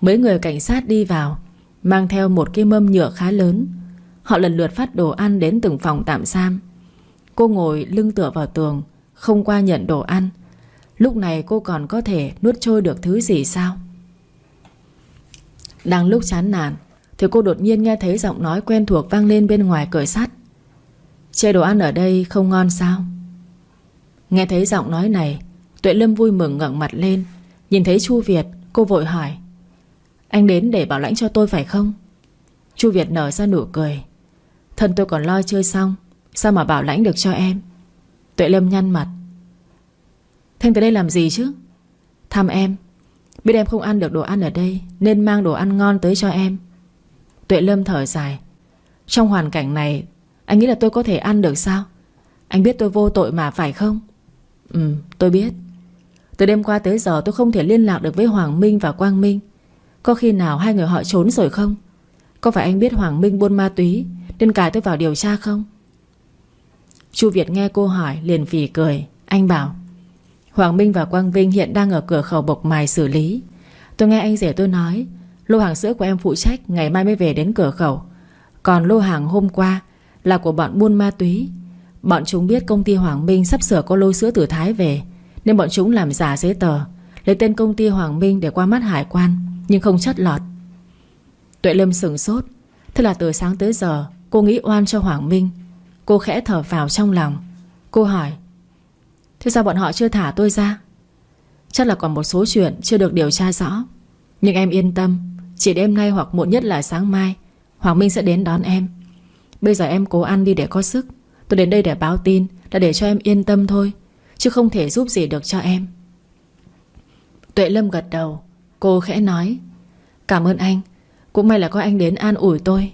Mấy người cảnh sát đi vào, Mang theo một cái mâm nhựa khá lớn. Họ lần lượt phát đồ ăn đến từng phòng tạm giam. Cô ngồi lưng tựa vào tường, Không qua nhận đồ ăn. Lúc này cô còn có thể nuốt trôi được thứ gì sao? Đang lúc chán nản, thì cô đột nhiên nghe thấy giọng nói quen thuộc vang lên bên ngoài cửa sắt. Chê đồ ăn ở đây không ngon sao? Nghe thấy giọng nói này, Tuệ Lâm vui mừng ngẩng mặt lên, Nhìn thấy Chu Việt, Cô vội hỏi, Anh đến để bảo lãnh cho tôi phải không? Chu Việt nở ra nụ cười, Thân tôi còn lo chơi xong, Sao mà bảo lãnh được cho em? Tuệ Lâm nhăn mặt, Thanh tới đây làm gì chứ? Thăm em, Biết em không ăn được đồ ăn ở đây, Nên mang đồ ăn ngon tới cho em. Tuệ Lâm thở dài, Trong hoàn cảnh này, Anh nghĩ là tôi có thể ăn được sao? Anh biết tôi vô tội mà phải không? Ừ tôi biết. Từ đêm qua tới giờ tôi không thể liên lạc được với Hoàng Minh và Quang Minh. Có khi nào hai người họ trốn rồi không? Có phải anh biết Hoàng Minh buôn ma túy, Nên cài tôi vào điều tra không? Chu Việt nghe cô hỏi, liền phì cười. Anh bảo, Hoàng Minh và Quang Vinh hiện đang ở cửa khẩu bộc mài xử lý. Tôi nghe anh rể tôi nói, Lô hàng sữa của em phụ trách, Ngày mai mới về đến cửa khẩu. Còn lô hàng hôm qua Là của bọn buôn ma túy. Bọn chúng biết công ty Hoàng Minh sắp sửa có lô sữa từ Thái về, Nên bọn chúng làm giả giấy tờ, Lấy tên công ty Hoàng Minh để qua mắt hải quan, Nhưng không chất lọt. Tuệ Lâm sửng sốt, Thế là từ sáng tới giờ, Cô nghĩ oan cho Hoàng Minh. Cô khẽ thở vào trong lòng. Cô hỏi, Thế sao bọn họ chưa thả tôi ra? Chắc là còn một số chuyện chưa được điều tra rõ. Nhưng em yên tâm, Chỉ đêm nay hoặc muộn nhất là sáng mai, Hoàng Minh sẽ đến đón em. Bây giờ em cố ăn đi để có sức. Tôi đến đây để báo tin Là để cho em yên tâm thôi, Chứ không thể giúp gì được cho em. Tuệ Lâm gật đầu. Cô khẽ nói, Cảm ơn anh, Cũng may là có anh đến an ủi tôi.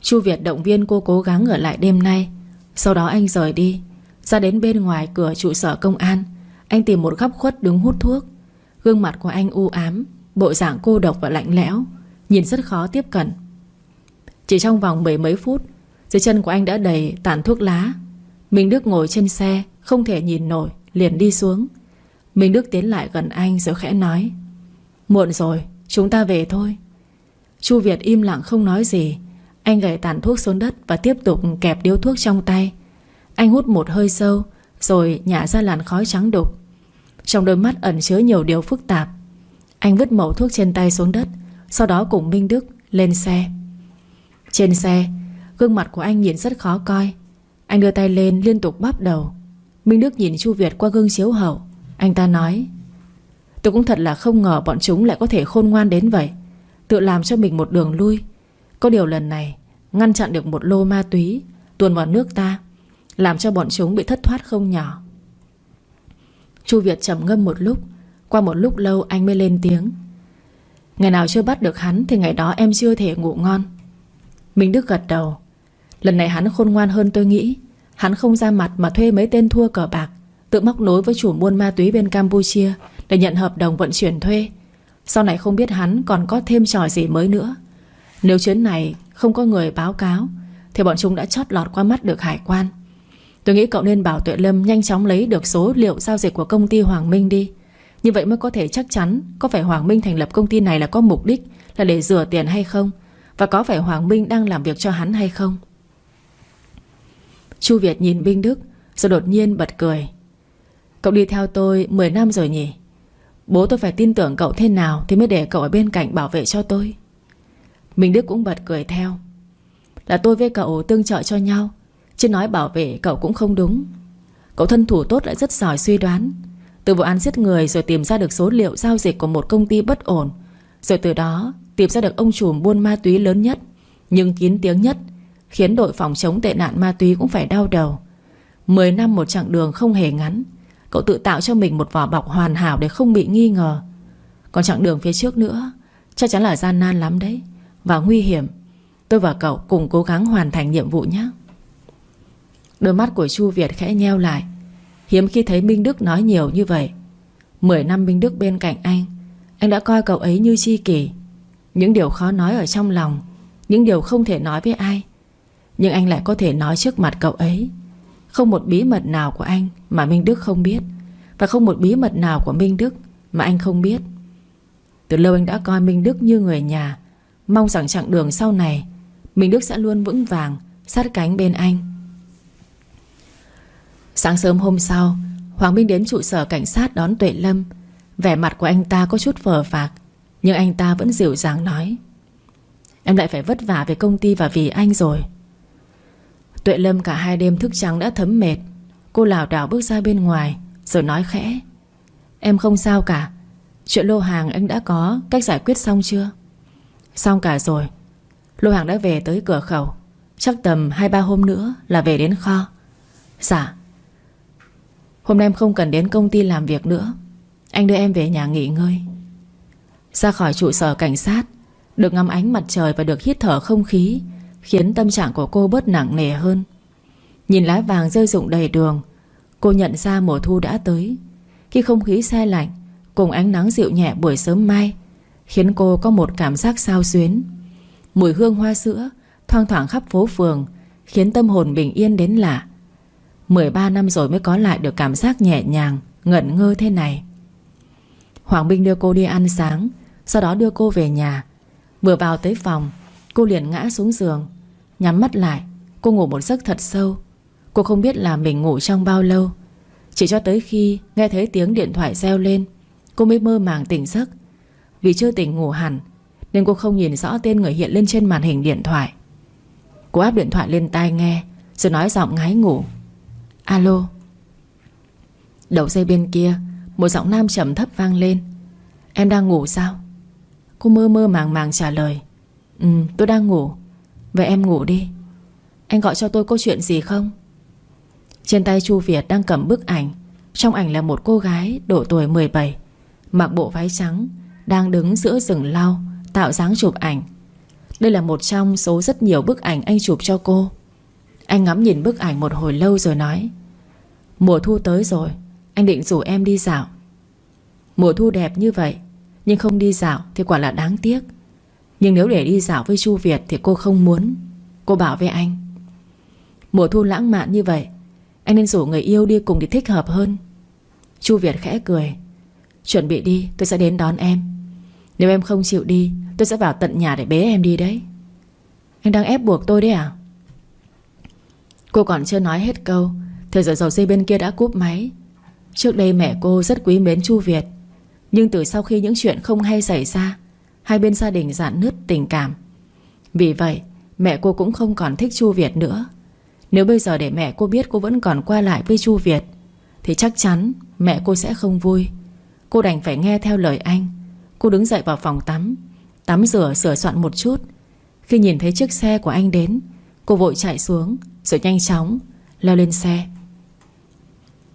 Chu Việt động viên cô cố gắng ở lại đêm nay. Sau đó anh rời đi. Ra đến bên ngoài cửa trụ sở công an, Anh tìm một góc khuất đứng hút thuốc. Gương mặt của anh u ám, Bộ dạng cô độc và lạnh lẽo, Nhìn rất khó tiếp cận. Chỉ trong vòng mười mấy phút dưới chân của anh đã đầy tàn thuốc lá. Minh Đức ngồi trên xe, Không thể nhìn nổi, Liền đi xuống. Minh Đức tiến lại gần anh rồi khẽ nói, Muộn rồi, Chúng ta về thôi. Chu Việt im lặng không nói gì. Anh gầy tàn thuốc xuống đất Và tiếp tục kẹp điếu thuốc trong tay. Anh hút một hơi sâu, Rồi nhả ra làn khói trắng đục. Trong đôi mắt ẩn chứa nhiều điều phức tạp, Anh vứt mẩu thuốc trên tay xuống đất, Sau đó cùng Minh Đức lên xe. Trên xe Gương mặt của anh nhìn rất khó coi. Anh đưa tay lên liên tục bắp đầu. Minh Đức nhìn Chu Việt qua gương chiếu hậu. Anh ta nói, Tôi cũng thật là không ngờ bọn chúng lại có thể khôn ngoan đến vậy. Tự làm cho mình một đường lui. Có điều lần này, Ngăn chặn được một lô ma túy, Tuồn vào nước ta, Làm cho bọn chúng bị thất thoát không nhỏ. Chu Việt trầm ngâm một lúc. Qua một lúc lâu, anh mới lên tiếng, Ngày nào chưa bắt được hắn Thì ngày đó em chưa thể ngủ ngon. Minh Đức gật đầu. Lần này hắn khôn ngoan hơn tôi nghĩ. Hắn không ra mặt mà thuê mấy tên thua cờ bạc, Tự móc nối với chủ buôn ma túy bên Campuchia Để nhận hợp đồng vận chuyển thuê. Sau này không biết hắn còn có thêm trò gì mới nữa. Nếu chuyến này không có người báo cáo, Thì bọn chúng đã chót lọt qua mắt được hải quan. Tôi nghĩ cậu nên bảo Tuệ Lâm nhanh chóng lấy được số liệu giao dịch của công ty Hoàng Minh đi. Như vậy mới có thể chắc chắn Có phải Hoàng Minh thành lập công ty này là có mục đích Là để rửa tiền hay không, Và có phải Hoàng Minh đang làm việc cho hắn hay không. Chu Việt nhìn Minh Đức, Rồi đột nhiên bật cười. Cậu đi theo tôi 10 năm rồi nhỉ? Bố tôi phải tin tưởng cậu thế nào Thì mới để cậu ở bên cạnh bảo vệ cho tôi? Minh Đức cũng bật cười theo. Là tôi với cậu tương trợ cho nhau, Chứ nói bảo vệ cậu cũng không đúng. Cậu thân thủ tốt lại rất giỏi suy đoán. Từ vụ án giết người rồi tìm ra được số liệu giao dịch của một công ty bất ổn, Rồi từ đó tìm ra được ông trùm buôn ma túy lớn nhất, Nhưng kín tiếng nhất Khiến đội phòng chống tệ nạn ma túy cũng phải đau đầu. 10 năm một chặng đường không hề ngắn, Cậu tự tạo cho mình một vỏ bọc hoàn hảo Để không bị nghi ngờ. Còn chặng đường phía trước nữa, Chắc chắn là gian nan lắm đấy Và nguy hiểm. Tôi và cậu cùng cố gắng hoàn thành nhiệm vụ nhé. Đôi mắt của Chu Việt khẽ nheo lại. Hiếm khi thấy Minh Đức nói nhiều như vậy. Mười năm Minh Đức bên cạnh anh Anh đã coi cậu ấy như chi kỷ. Những điều khó nói ở trong lòng, Những điều không thể nói với ai. Nhưng anh lại có thể nói trước mặt cậu ấy. Không một bí mật nào của anh Mà Minh Đức không biết. Và không một bí mật nào của Minh Đức Mà anh không biết. Từ lâu anh đã coi Minh Đức như người nhà. Mong rằng chặng đường sau này, Minh Đức sẽ luôn vững vàng, Sát cánh bên anh. Sáng sớm hôm sau, Hoàng Minh đến trụ sở cảnh sát đón Tuệ Lâm. Vẻ mặt của anh ta có chút phờ phạc, Nhưng anh ta vẫn dịu dàng nói, Em lại phải vất vả về công ty và vì anh rồi. Tuệ Lâm cả hai đêm thức trắng đã thấm mệt. Cô lảo đảo bước ra bên ngoài, Rồi nói khẽ. Em không sao cả. Chuyện lô hàng anh đã có, cách giải quyết xong chưa? Xong cả rồi. Lô hàng đã về tới cửa khẩu. Chắc tầm 2-3 hôm nữa là về đến kho. Dạ. Hôm nay em không cần đến công ty làm việc nữa. Anh đưa em về nhà nghỉ ngơi. Ra khỏi trụ sở cảnh sát, Được ngắm ánh mặt trời và được hít thở không khí Khiến tâm trạng của cô bớt nặng nề hơn. Nhìn lá vàng rơi rụng đầy đường, Cô nhận ra mùa thu đã tới. Khi không khí xe lạnh, Cùng ánh nắng dịu nhẹ buổi sớm mai, Khiến cô có một cảm giác sao xuyến. Mùi hương hoa sữa Thoang thoảng khắp phố phường, Khiến tâm hồn bình yên đến lạ. 13 năm rồi mới có lại được cảm giác nhẹ nhàng, Ngẩn ngơ thế này. Hoàng Minh đưa cô đi ăn sáng, Sau đó đưa cô về nhà. Vừa vào tới phòng, Cô liền ngã xuống giường Nhắm mắt lại. Cô ngủ một giấc thật sâu. Cô không biết là mình ngủ trong bao lâu. Chỉ cho tới khi nghe thấy tiếng điện thoại reo lên, Cô mới mơ màng tỉnh giấc. Vì chưa tỉnh ngủ hẳn, Nên cô không nhìn rõ tên người hiện lên trên màn hình điện thoại. Cô áp điện thoại lên tai nghe, Rồi nói giọng ngái ngủ. Alo. Đầu dây bên kia, Một giọng nam trầm thấp vang lên. Em đang ngủ sao? Cô mơ mơ màng màng trả lời. Ừ tôi đang ngủ. Vậy em ngủ đi. Anh gọi cho tôi có chuyện gì không? Trên tay Chu Việt đang cầm bức ảnh. Trong ảnh là một cô gái độ tuổi 17 Mặc bộ váy trắng, Đang đứng giữa rừng lau, Tạo dáng chụp ảnh. Đây là một trong số rất nhiều bức ảnh anh chụp cho cô. Anh ngắm nhìn bức ảnh một hồi lâu rồi nói, Mùa thu tới rồi, Anh định rủ em đi dạo. Mùa thu đẹp như vậy, Nhưng không đi dạo thì quả là đáng tiếc. Nhưng nếu để đi dạo với Chu Việt Thì cô không muốn. Cô bảo với anh, Mùa thu lãng mạn như vậy, Anh nên rủ người yêu đi cùng thì thích hợp hơn. Chu Việt khẽ cười, Chuẩn bị đi, tôi sẽ đến đón em. Nếu em không chịu đi, Tôi sẽ vào tận nhà để bế em đi đấy. Anh đang ép buộc tôi đấy à? Cô còn chưa nói hết câu Thì giờ dầu dây bên kia đã cúp máy. Trước đây mẹ cô rất quý mến Chu Việt, Nhưng từ sau khi những chuyện không hay xảy ra Hai bên gia đình dạn nứt tình cảm. Vì vậy, Mẹ cô cũng không còn thích Chu Việt nữa. Nếu bây giờ để mẹ cô biết cô vẫn còn qua lại với Chu Việt, Thì chắc chắn mẹ cô sẽ không vui. Cô đành phải nghe theo lời anh. Cô đứng dậy vào phòng tắm Tắm rửa, sửa soạn một chút. Khi nhìn thấy chiếc xe của anh đến, Cô vội chạy xuống, Rồi nhanh chóng leo lên xe.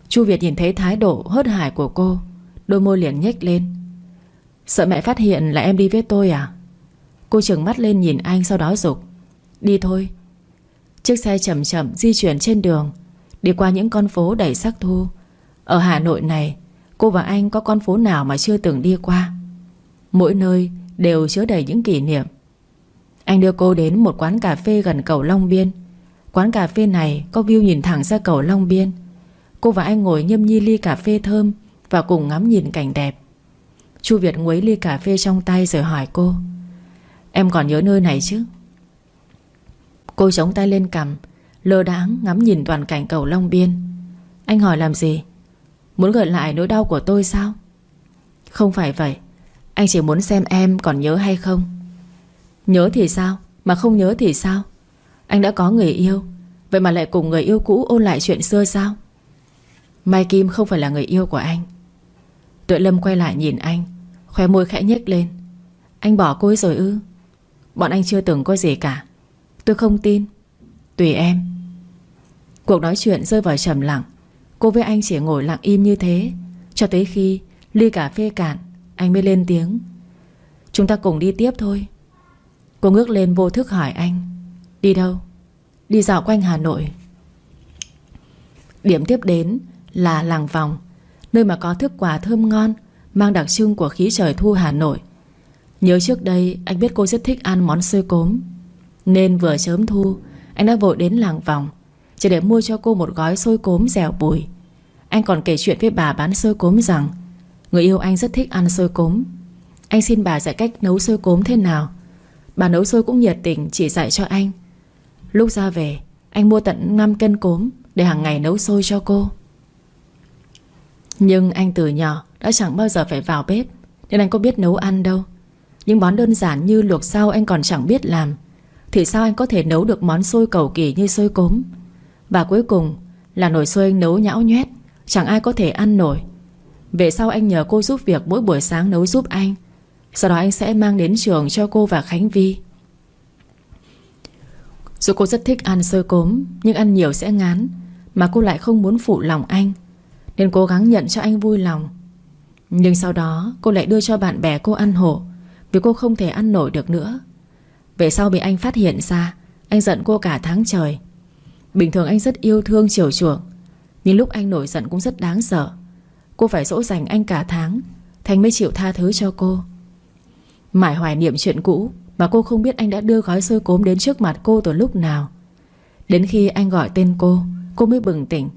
Chu Việt nhìn thấy thái độ hớt hải của cô, Đôi môi liền nhếch lên. Sợ mẹ phát hiện là em đi với tôi à? Cô trừng mắt lên nhìn anh sau đó dục Đi thôi. Chiếc xe chậm chậm di chuyển trên đường, Đi qua những con phố đầy sắc thu. Ở Hà Nội này, Cô và anh có con phố nào mà chưa từng đi qua? Mỗi nơi đều chứa đầy những kỷ niệm. Anh đưa cô đến một quán cà phê gần cầu Long Biên. Quán cà phê này có view nhìn thẳng ra cầu Long Biên. Cô và anh ngồi nhâm nhi ly cà phê thơm Và cùng ngắm nhìn cảnh đẹp. Chu Việt nguấy ly cà phê trong tay rồi hỏi cô, Em còn nhớ nơi này chứ? Cô chống tay lên cằm, Lơ đáng ngắm nhìn toàn cảnh cầu Long Biên. Anh hỏi làm gì? Muốn gợi lại nỗi đau của tôi sao? Không phải vậy, Anh chỉ muốn xem em còn nhớ hay không. Nhớ thì sao, Mà không nhớ thì sao? Anh đã có người yêu, Vậy mà lại cùng người yêu cũ ôn lại chuyện xưa sao? Mai Kim không phải là người yêu của anh Tuệ Lâm quay lại nhìn anh, Khoe môi khẽ nhếch lên. Anh bỏ cô ấy rồi ư? Bọn anh chưa từng có gì cả. Tôi không tin. Tùy em. Cuộc nói chuyện rơi vào trầm lặng. Cô với anh chỉ ngồi lặng im như thế, Cho tới khi ly cà phê cạn, Anh mới lên tiếng. Chúng ta cùng đi tiếp thôi. Cô ngước lên vô thức hỏi anh, Đi đâu? Đi dạo quanh Hà Nội. Điểm tiếp đến là làng vòng. Nơi mà có thức quà thơm ngon, Mang đặc trưng của khí trời thu Hà Nội. Nhớ trước đây, anh biết cô rất thích ăn món xôi cốm. Nên vừa chớm thu, Anh đã vội đến làng vòng, Chỉ để mua cho cô một gói xôi cốm dẻo bùi. Anh còn kể chuyện với bà bán xôi cốm rằng, Người yêu anh rất thích ăn xôi cốm. Anh xin bà dạy cách nấu xôi cốm thế nào. Bà nấu xôi cũng nhiệt tình, chỉ dạy cho anh. Lúc ra về, Anh mua tận 5 cân cốm Để hàng ngày nấu xôi cho cô. Nhưng anh từ nhỏ Đã chẳng bao giờ phải vào bếp, Nên anh có biết nấu ăn đâu. Những món đơn giản như luộc rau anh còn chẳng biết làm. Thì sao anh có thể nấu được món xôi cầu kỳ như xôi cốm? Và cuối cùng Là nồi xôi anh nấu nhão nhoét, Chẳng ai có thể ăn nổi. Về sau anh nhờ cô giúp việc mỗi buổi sáng nấu giúp anh. Sau đó anh sẽ mang đến trường cho cô và Khánh Vi. Dù cô rất thích ăn xôi cốm, Nhưng ăn nhiều sẽ ngán, Mà cô lại không muốn phụ lòng anh. Nên cố gắng nhận cho anh vui lòng. Nhưng sau đó, cô lại đưa cho bạn bè cô ăn hộ, Vì cô không thể ăn nổi được nữa. Về sau bị anh phát hiện ra, Anh giận cô cả tháng trời. Bình thường anh rất yêu thương chiều chuộng, Nhưng lúc anh nổi giận cũng rất đáng sợ. Cô phải dỗ dành anh cả tháng Thành mới chịu tha thứ cho cô. Mãi hoài niệm chuyện cũ Mà cô không biết anh đã đưa gói xôi cốm đến trước mặt cô từ lúc nào. Đến khi anh gọi tên cô Cô mới bừng tỉnh.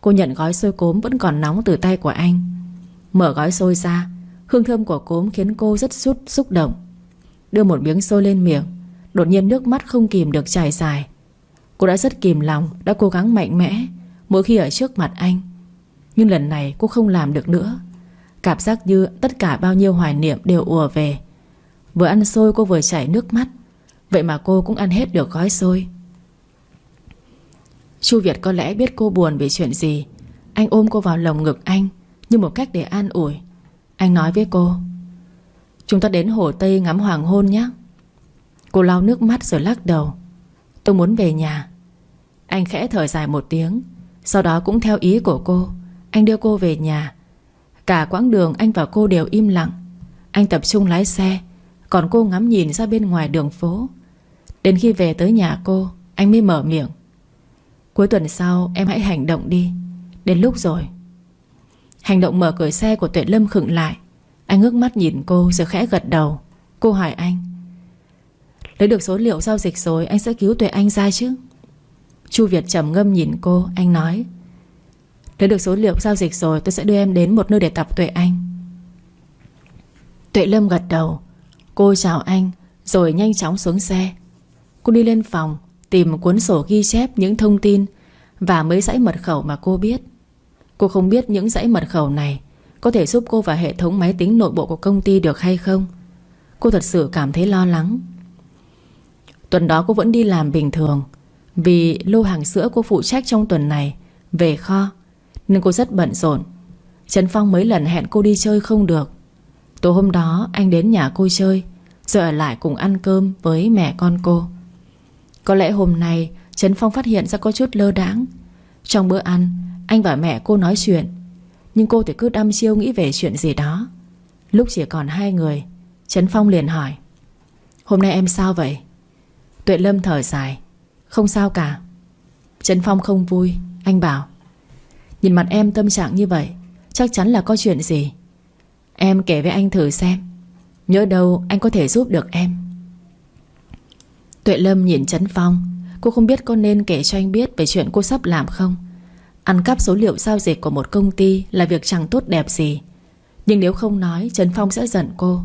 Cô nhận gói xôi cốm vẫn còn nóng từ tay của anh. Mở gói xôi ra, Hương thơm của cốm khiến cô rất rút xúc động. Đưa một miếng xôi lên miệng, Đột nhiên nước mắt không kìm được chảy dài. Cô đã rất kìm lòng, Đã cố gắng mạnh mẽ, Mỗi khi ở trước mặt anh. Nhưng lần này cô không làm được nữa. Cảm giác như tất cả bao nhiêu hoài niệm đều ùa về. Vừa ăn xôi cô vừa chảy nước mắt. Vậy mà cô cũng ăn hết được gói xôi. Chu Việt có lẽ biết cô buồn vì chuyện gì. Anh ôm cô vào lồng ngực anh, Như một cách để an ủi. Anh nói với cô, Chúng ta đến Hồ Tây ngắm hoàng hôn nhé. Cô lau nước mắt rồi lắc đầu, Tôi muốn về nhà. Anh khẽ thở dài một tiếng, Sau đó cũng theo ý của cô. Anh đưa cô về nhà. Cả quãng đường anh và cô đều im lặng. Anh tập trung lái xe, Còn cô ngắm nhìn ra bên ngoài đường phố. Đến khi về tới nhà cô, Anh mới mở miệng Cuối tuần sau, em hãy hành động đi. Đến lúc rồi. Hành động mở cửa xe của Tuệ Lâm khựng lại. Anh ngước mắt nhìn cô rồi khẽ gật đầu. Cô hỏi anh, Lấy được số liệu giao dịch rồi, Anh sẽ cứu Tuệ Anh ra chứ? Chu Việt trầm ngâm nhìn cô. Anh nói, Lấy được số liệu giao dịch rồi, Tôi sẽ đưa em đến một nơi để tập Tuệ Anh. Tuệ Lâm gật đầu. Cô chào anh, Rồi nhanh chóng xuống xe. Cô đi lên phòng. Tìm cuốn sổ ghi chép những thông tin Và mấy dãy mật khẩu mà cô biết. Cô không biết những dãy mật khẩu này Có thể giúp cô vào hệ thống máy tính nội bộ của công ty được hay không. Cô thật sự cảm thấy lo lắng. Tuần đó cô vẫn đi làm bình thường, Vì lô hàng sữa cô phụ trách trong tuần này Về kho, Nên cô rất bận rộn. Trần Phong mấy lần hẹn cô đi chơi không được. Tối hôm đó anh đến nhà cô chơi, Rồi ở lại cùng ăn cơm với mẹ con cô có lẽ hôm nay, Trấn Phong phát hiện ra có chút lơ đãng. Trong bữa ăn, Anh và mẹ cô nói chuyện. Nhưng cô thì cứ đăm chiêu nghĩ về chuyện gì đó. Lúc chỉ còn hai người, Trấn Phong liền hỏi, Hôm nay em sao vậy? Tuệ Lâm thở dài, Không sao cả. Trấn Phong không vui, Anh bảo, Nhìn mặt em tâm trạng như vậy, Chắc chắn là có chuyện gì. Em kể với anh thử xem, Nhớ đâu anh có thể giúp được em. Tuệ Lâm nhìn Trấn Phong. Cô không biết có nên kể cho anh biết Về chuyện cô sắp làm không? Ăn cắp số liệu giao dịch của một công ty Là việc chẳng tốt đẹp gì. Nhưng nếu không nói, Trấn Phong sẽ giận cô.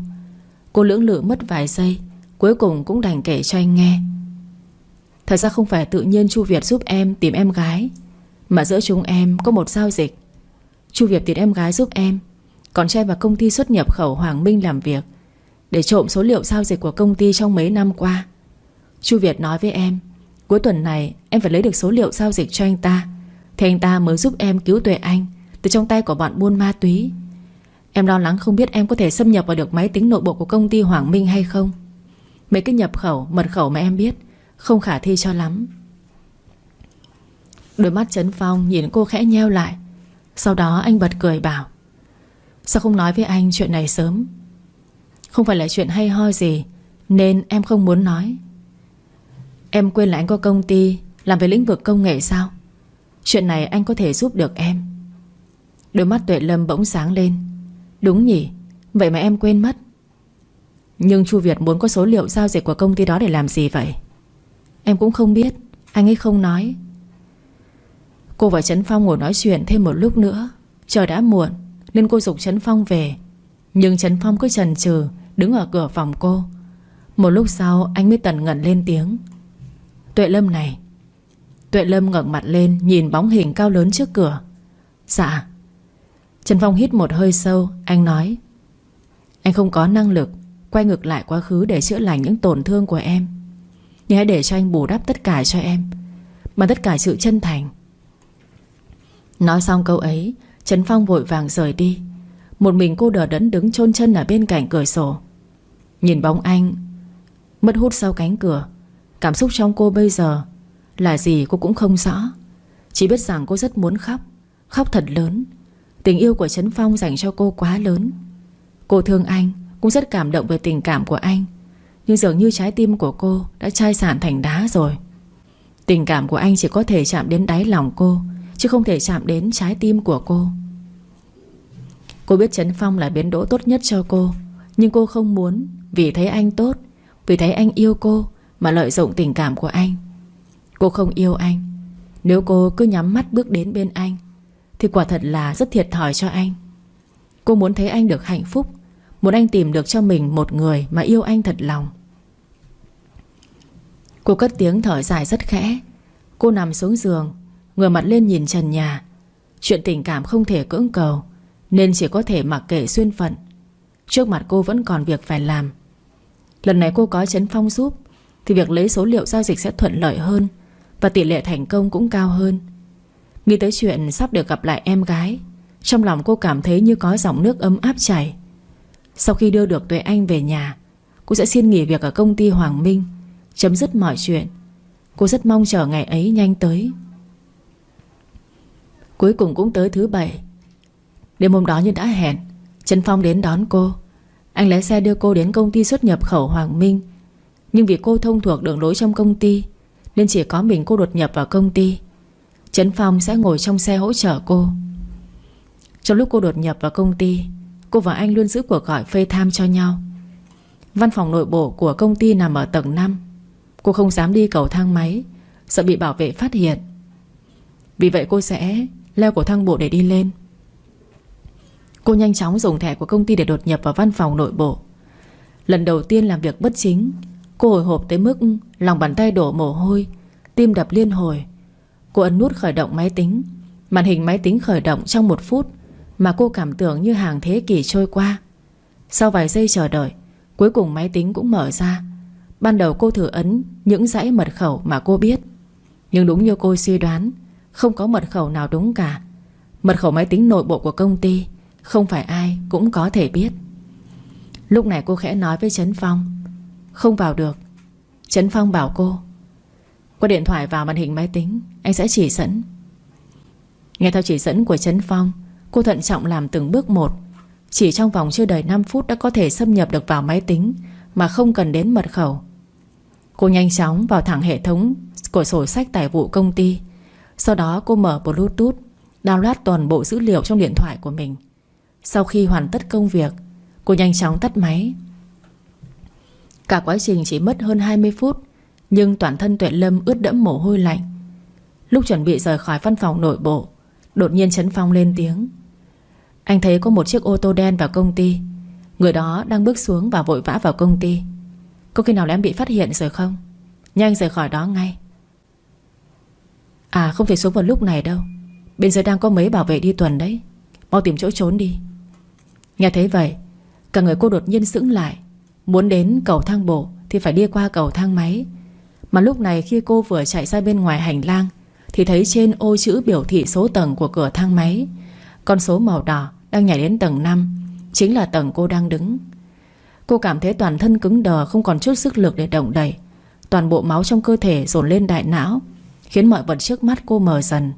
Cô lưỡng lự mất vài giây, Cuối cùng cũng đành kể cho anh nghe. Thật ra không phải tự nhiên Chu Việt giúp em tìm em gái, Mà giữa chúng em có một giao dịch. Chu Việt tìm em gái giúp em, Còn trai vào công ty xuất nhập khẩu Hoàng Minh làm việc, Để trộm số liệu giao dịch của công ty trong mấy năm qua. Chu Việt nói với em Cuối tuần này em phải lấy được số liệu giao dịch cho anh ta. Thì anh ta mới giúp em cứu Tuệ Anh Từ trong tay của bọn buôn ma túy. Em lo lắng không biết em có thể xâm nhập vào được máy tính nội bộ của công ty Hoàng Minh hay không. Mấy cái nhập khẩu, mật khẩu mà em biết Không khả thi cho lắm. Đôi mắt Trấn Phong nhìn cô khẽ nheo lại. Sau đó anh bật cười bảo Sao không nói với anh chuyện này sớm? Không phải là chuyện hay ho gì Nên em không muốn nói. Em quên là anh có công ty, Làm về lĩnh vực công nghệ sao? Chuyện này anh có thể giúp được em. Đôi mắt Tuệ Lâm bỗng sáng lên. Đúng nhỉ, Vậy mà em quên mất. Nhưng Chu Việt muốn có số liệu giao dịch của công ty đó để làm gì vậy? Em cũng không biết, Anh ấy không nói. Cô và Trấn Phong ngồi nói chuyện thêm một lúc nữa. Trời đã muộn, Nên cô dục Trấn Phong về. Nhưng Trấn Phong cứ chần chừ, Đứng ở cửa phòng cô. Một lúc sau, anh mới tần ngẩn lên tiếng. Tuệ Lâm này. Tuệ Lâm ngẩng mặt lên, Nhìn bóng hình cao lớn trước cửa. Dạ. Trần Phong hít một hơi sâu, Anh nói, Anh không có năng lực Quay ngược lại quá khứ để chữa lành những tổn thương của em. Nhưng hãy để cho anh bù đắp tất cả cho em, Mà tất cả sự chân thành. Nói xong câu ấy, Trần Phong vội vàng rời đi. Một mình cô đờ đẫn đứng chôn chân ở bên cạnh cửa sổ. Nhìn bóng anh, Mất hút sau cánh cửa Cảm xúc trong cô bây giờ Là gì cô cũng không rõ. Chỉ biết rằng cô rất muốn khóc Khóc thật lớn. Tình yêu của Trấn Phong dành cho cô quá lớn. Cô thương anh, Cũng rất cảm động về tình cảm của anh. Nhưng dường như trái tim của cô Đã chai sạn thành đá rồi. Tình cảm của anh chỉ có thể chạm đến đáy lòng cô, Chứ không thể chạm đến trái tim của cô. Cô biết Trấn Phong là biến đỗ tốt nhất cho cô, Nhưng cô không muốn Vì thấy anh tốt, Vì thấy anh yêu cô mà lợi dụng tình cảm của anh. Cô không yêu anh. Nếu cô cứ nhắm mắt bước đến bên anh, Thì quả thật là rất thiệt thòi cho anh. Cô muốn thấy anh được hạnh phúc, Muốn anh tìm được cho mình một người Mà yêu anh thật lòng. Cô cất tiếng thở dài rất khẽ. Cô nằm xuống giường, Ngửa mặt lên nhìn trần nhà. Chuyện tình cảm không thể cưỡng cầu, Nên chỉ có thể mặc kệ xuyên phận. Trước mặt cô vẫn còn việc phải làm. Lần này cô có chấn phong giúp thì việc lấy số liệu giao dịch sẽ thuận lợi hơn Và tỷ lệ thành công cũng cao hơn. Nghĩ tới chuyện sắp được gặp lại em gái, Trong lòng cô cảm thấy như có dòng nước ấm áp chảy. Sau khi đưa được Tuệ Anh về nhà, Cô sẽ xin nghỉ việc ở công ty Hoàng Minh, Chấm dứt mọi chuyện. Cô rất mong chờ ngày ấy nhanh tới. Cuối cùng cũng tới thứ bảy. Đêm hôm đó như đã hẹn, Trần Phong đến đón cô. Anh lái xe đưa cô đến công ty xuất nhập khẩu Hoàng Minh. Nhưng vì cô thông thuộc đường lối trong công ty, Nên chỉ có mình cô đột nhập vào công ty. Trấn Phong sẽ ngồi trong xe hỗ trợ cô. Trong lúc cô đột nhập vào công ty, Cô và anh luôn giữ cuộc gọi phê tham cho nhau. Văn phòng nội bộ của công ty nằm ở tầng 5 Cô không dám đi cầu thang máy, Sợ bị bảo vệ phát hiện. Vì vậy cô sẽ leo cầu thang bộ để đi lên. Cô nhanh chóng dùng thẻ của công ty để đột nhập vào văn phòng nội bộ. Lần đầu tiên làm việc bất chính Cô hồi hộp tới mức Lòng bàn tay đổ mồ hôi, Tim đập liên hồi. Cô ấn nút khởi động máy tính. Màn hình máy tính khởi động trong một phút Mà cô cảm tưởng như hàng thế kỷ trôi qua. Sau vài giây chờ đợi, Cuối cùng máy tính cũng mở ra. Ban đầu cô thử ấn những dãy mật khẩu mà cô biết. Nhưng đúng như cô suy đoán, Không có mật khẩu nào đúng cả. Mật khẩu máy tính nội bộ của công ty Không phải ai cũng có thể biết. Lúc này cô khẽ nói với Trấn Phong không vào được. Trấn Phong bảo cô Qua điện thoại vào màn hình máy tính, Anh sẽ chỉ dẫn. Nghe theo chỉ dẫn của Trấn Phong, Cô thận trọng làm từng bước một. Chỉ trong vòng chưa đầy 5 phút đã có thể xâm nhập được vào máy tính, Mà không cần đến mật khẩu. Cô nhanh chóng vào thẳng hệ thống Của sổ sách tài vụ công ty. Sau đó cô mở bluetooth, Download toàn bộ dữ liệu trong điện thoại của mình. Sau khi hoàn tất công việc, Cô nhanh chóng tắt máy. Cả quá trình chỉ mất hơn 20 phút, Nhưng toàn thân Tuệ Lâm ướt đẫm mồ hôi lạnh. Lúc chuẩn bị rời khỏi văn phòng nội bộ, Đột nhiên Trấn Phong lên tiếng. Anh thấy có một chiếc ô tô đen vào công ty. Người đó đang bước xuống và vội vã vào công ty. Có khi nào là em bị phát hiện rồi không? Nhanh rời khỏi đó ngay. À không thể xuống vào lúc này đâu. Bên dưới đang có mấy bảo vệ đi tuần đấy. Mau tìm chỗ trốn đi. Nghe thấy vậy, Cả người cô đột nhiên sững lại. Muốn đến cầu thang bộ Thì phải đi qua cầu thang máy. Mà lúc này khi cô vừa chạy ra bên ngoài hành lang Thì thấy trên ô chữ biểu thị số tầng của cửa thang máy. Con số màu đỏ đang nhảy đến tầng 5 Chính là tầng cô đang đứng. Cô cảm thấy toàn thân cứng đờ, Không còn chút sức lực để động đẩy Toàn bộ máu trong cơ thể dồn lên đại não, Khiến mọi vật trước mắt cô mờ dần.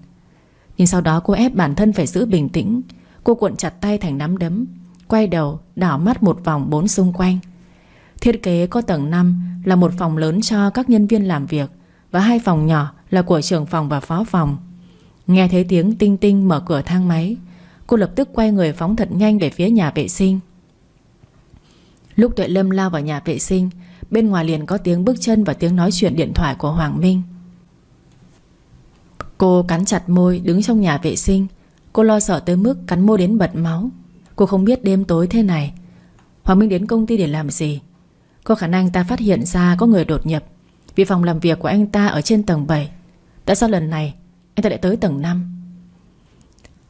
Nhưng sau đó cô ép bản thân phải giữ bình tĩnh. Cô cuộn chặt tay thành nắm đấm, Quay đầu đảo mắt một vòng bốn xung quanh. Thiết kế có tầng 5 Là một phòng lớn cho các nhân viên làm việc, Và hai phòng nhỏ là của trưởng phòng và phó phòng. Nghe thấy tiếng tinh tinh mở cửa thang máy, Cô lập tức quay người phóng thật nhanh về phía nhà vệ sinh. Lúc Tuệ Lâm lao vào nhà vệ sinh, Bên ngoài liền có tiếng bước chân và tiếng nói chuyện điện thoại của Hoàng Minh. Cô cắn chặt môi, đứng trong nhà vệ sinh. Cô lo sợ tới mức cắn môi đến bật máu. Cô không biết đêm tối thế này, Hoàng Minh đến công ty để làm gì? Có khả năng ta phát hiện ra có người đột nhập. Vì phòng làm việc của anh ta ở trên tầng 7 Tại sao lần này Anh ta lại tới tầng 5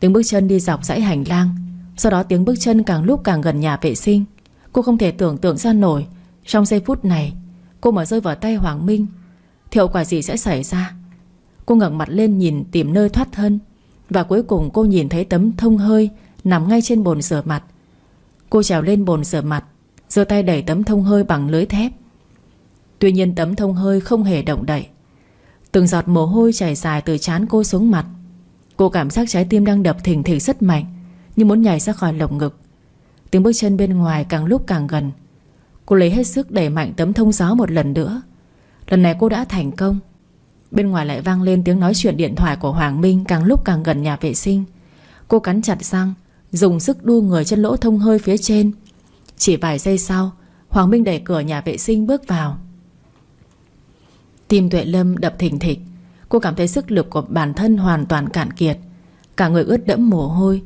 Tiếng bước chân đi dọc dãy hành lang. Sau đó tiếng bước chân càng lúc càng gần nhà vệ sinh. Cô không thể tưởng tượng ra nổi. Trong giây phút này, Cô mà rơi vào tay Hoàng Minh. Thì hậu quả gì sẽ xảy ra? Cô ngẩng mặt lên nhìn tìm nơi thoát thân. Và cuối cùng cô nhìn thấy tấm thông hơi Nằm ngay trên bồn rửa mặt. Cô trèo lên bồn rửa mặt giơ tay đẩy tấm thông hơi bằng lưới thép. Tuy nhiên tấm thông hơi không hề động đậy. Từng giọt mồ hôi chảy dài từ trán cô xuống mặt. Cô cảm giác trái tim đang đập thình thịch rất mạnh, Như muốn nhảy ra khỏi lồng ngực. Tiếng bước chân bên ngoài càng lúc càng gần. Cô lấy hết sức đẩy mạnh tấm thông gió một lần nữa. Lần này cô đã thành công. Bên ngoài lại vang lên tiếng nói chuyện điện thoại của Hoàng Minh Càng lúc càng gần nhà vệ sinh. Cô cắn chặt răng, Dùng sức đu người chân lỗ thông hơi phía trên. Chỉ vài giây sau, Hoàng Minh đẩy cửa nhà vệ sinh bước vào. Tim Tuệ Lâm đập thình thịch. Cô cảm thấy sức lực của bản thân hoàn toàn cạn kiệt. Cả người ướt đẫm mồ hôi.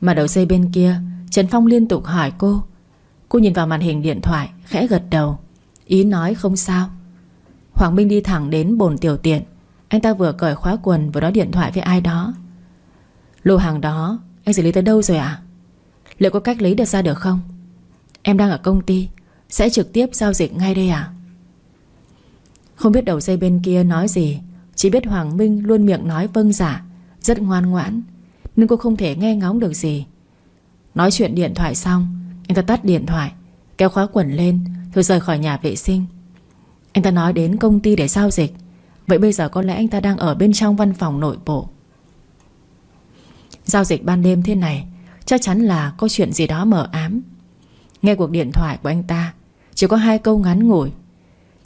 Mà đầu dây bên kia, Trần Phong liên tục hỏi cô. Cô nhìn vào màn hình điện thoại, Khẽ gật đầu. Ý nói không sao. Hoàng Minh đi thẳng đến bồn tiểu tiện. Anh ta vừa cởi khóa quần, vừa nói điện thoại với ai đó. Lô hàng đó, Anh xử lý tới đâu rồi ạ? À? Liệu có cách lấy được ra được không? Em đang ở công ty. Sẽ trực tiếp giao dịch ngay đây à? Không biết đầu dây bên kia nói gì. Chỉ biết Hoàng Minh luôn miệng nói vâng giả Rất ngoan ngoãn. Nên cô không thể nghe ngóng được gì. Nói chuyện điện thoại xong, Anh ta tắt điện thoại, Kéo khóa quần lên, Rồi rời khỏi nhà vệ sinh. Anh ta nói đến công ty để giao dịch. Vậy bây giờ có lẽ anh ta đang ở bên trong văn phòng nội bộ. Giao dịch ban đêm thế này, Chắc chắn là có chuyện gì đó mờ ám. Nghe cuộc điện thoại của anh ta Chỉ có hai câu ngắn ngủi.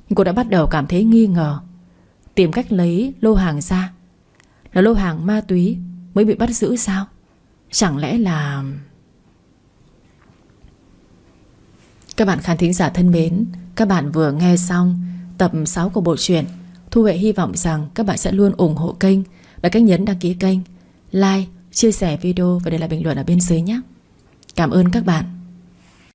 Nhưng cô đã bắt đầu cảm thấy nghi ngờ Tìm cách lấy lô hàng ra. Là lô hàng ma túy Mới bị bắt giữ sao? Chẳng lẽ là... Các bạn khán thính giả thân mến Các bạn vừa nghe xong Tập 6 của bộ truyện Thu Huệ hy vọng rằng các bạn sẽ luôn ủng hộ kênh Bằng cách nhấn đăng ký kênh Like, chia sẻ video và để lại bình luận ở bên dưới nhé. Cảm ơn các bạn.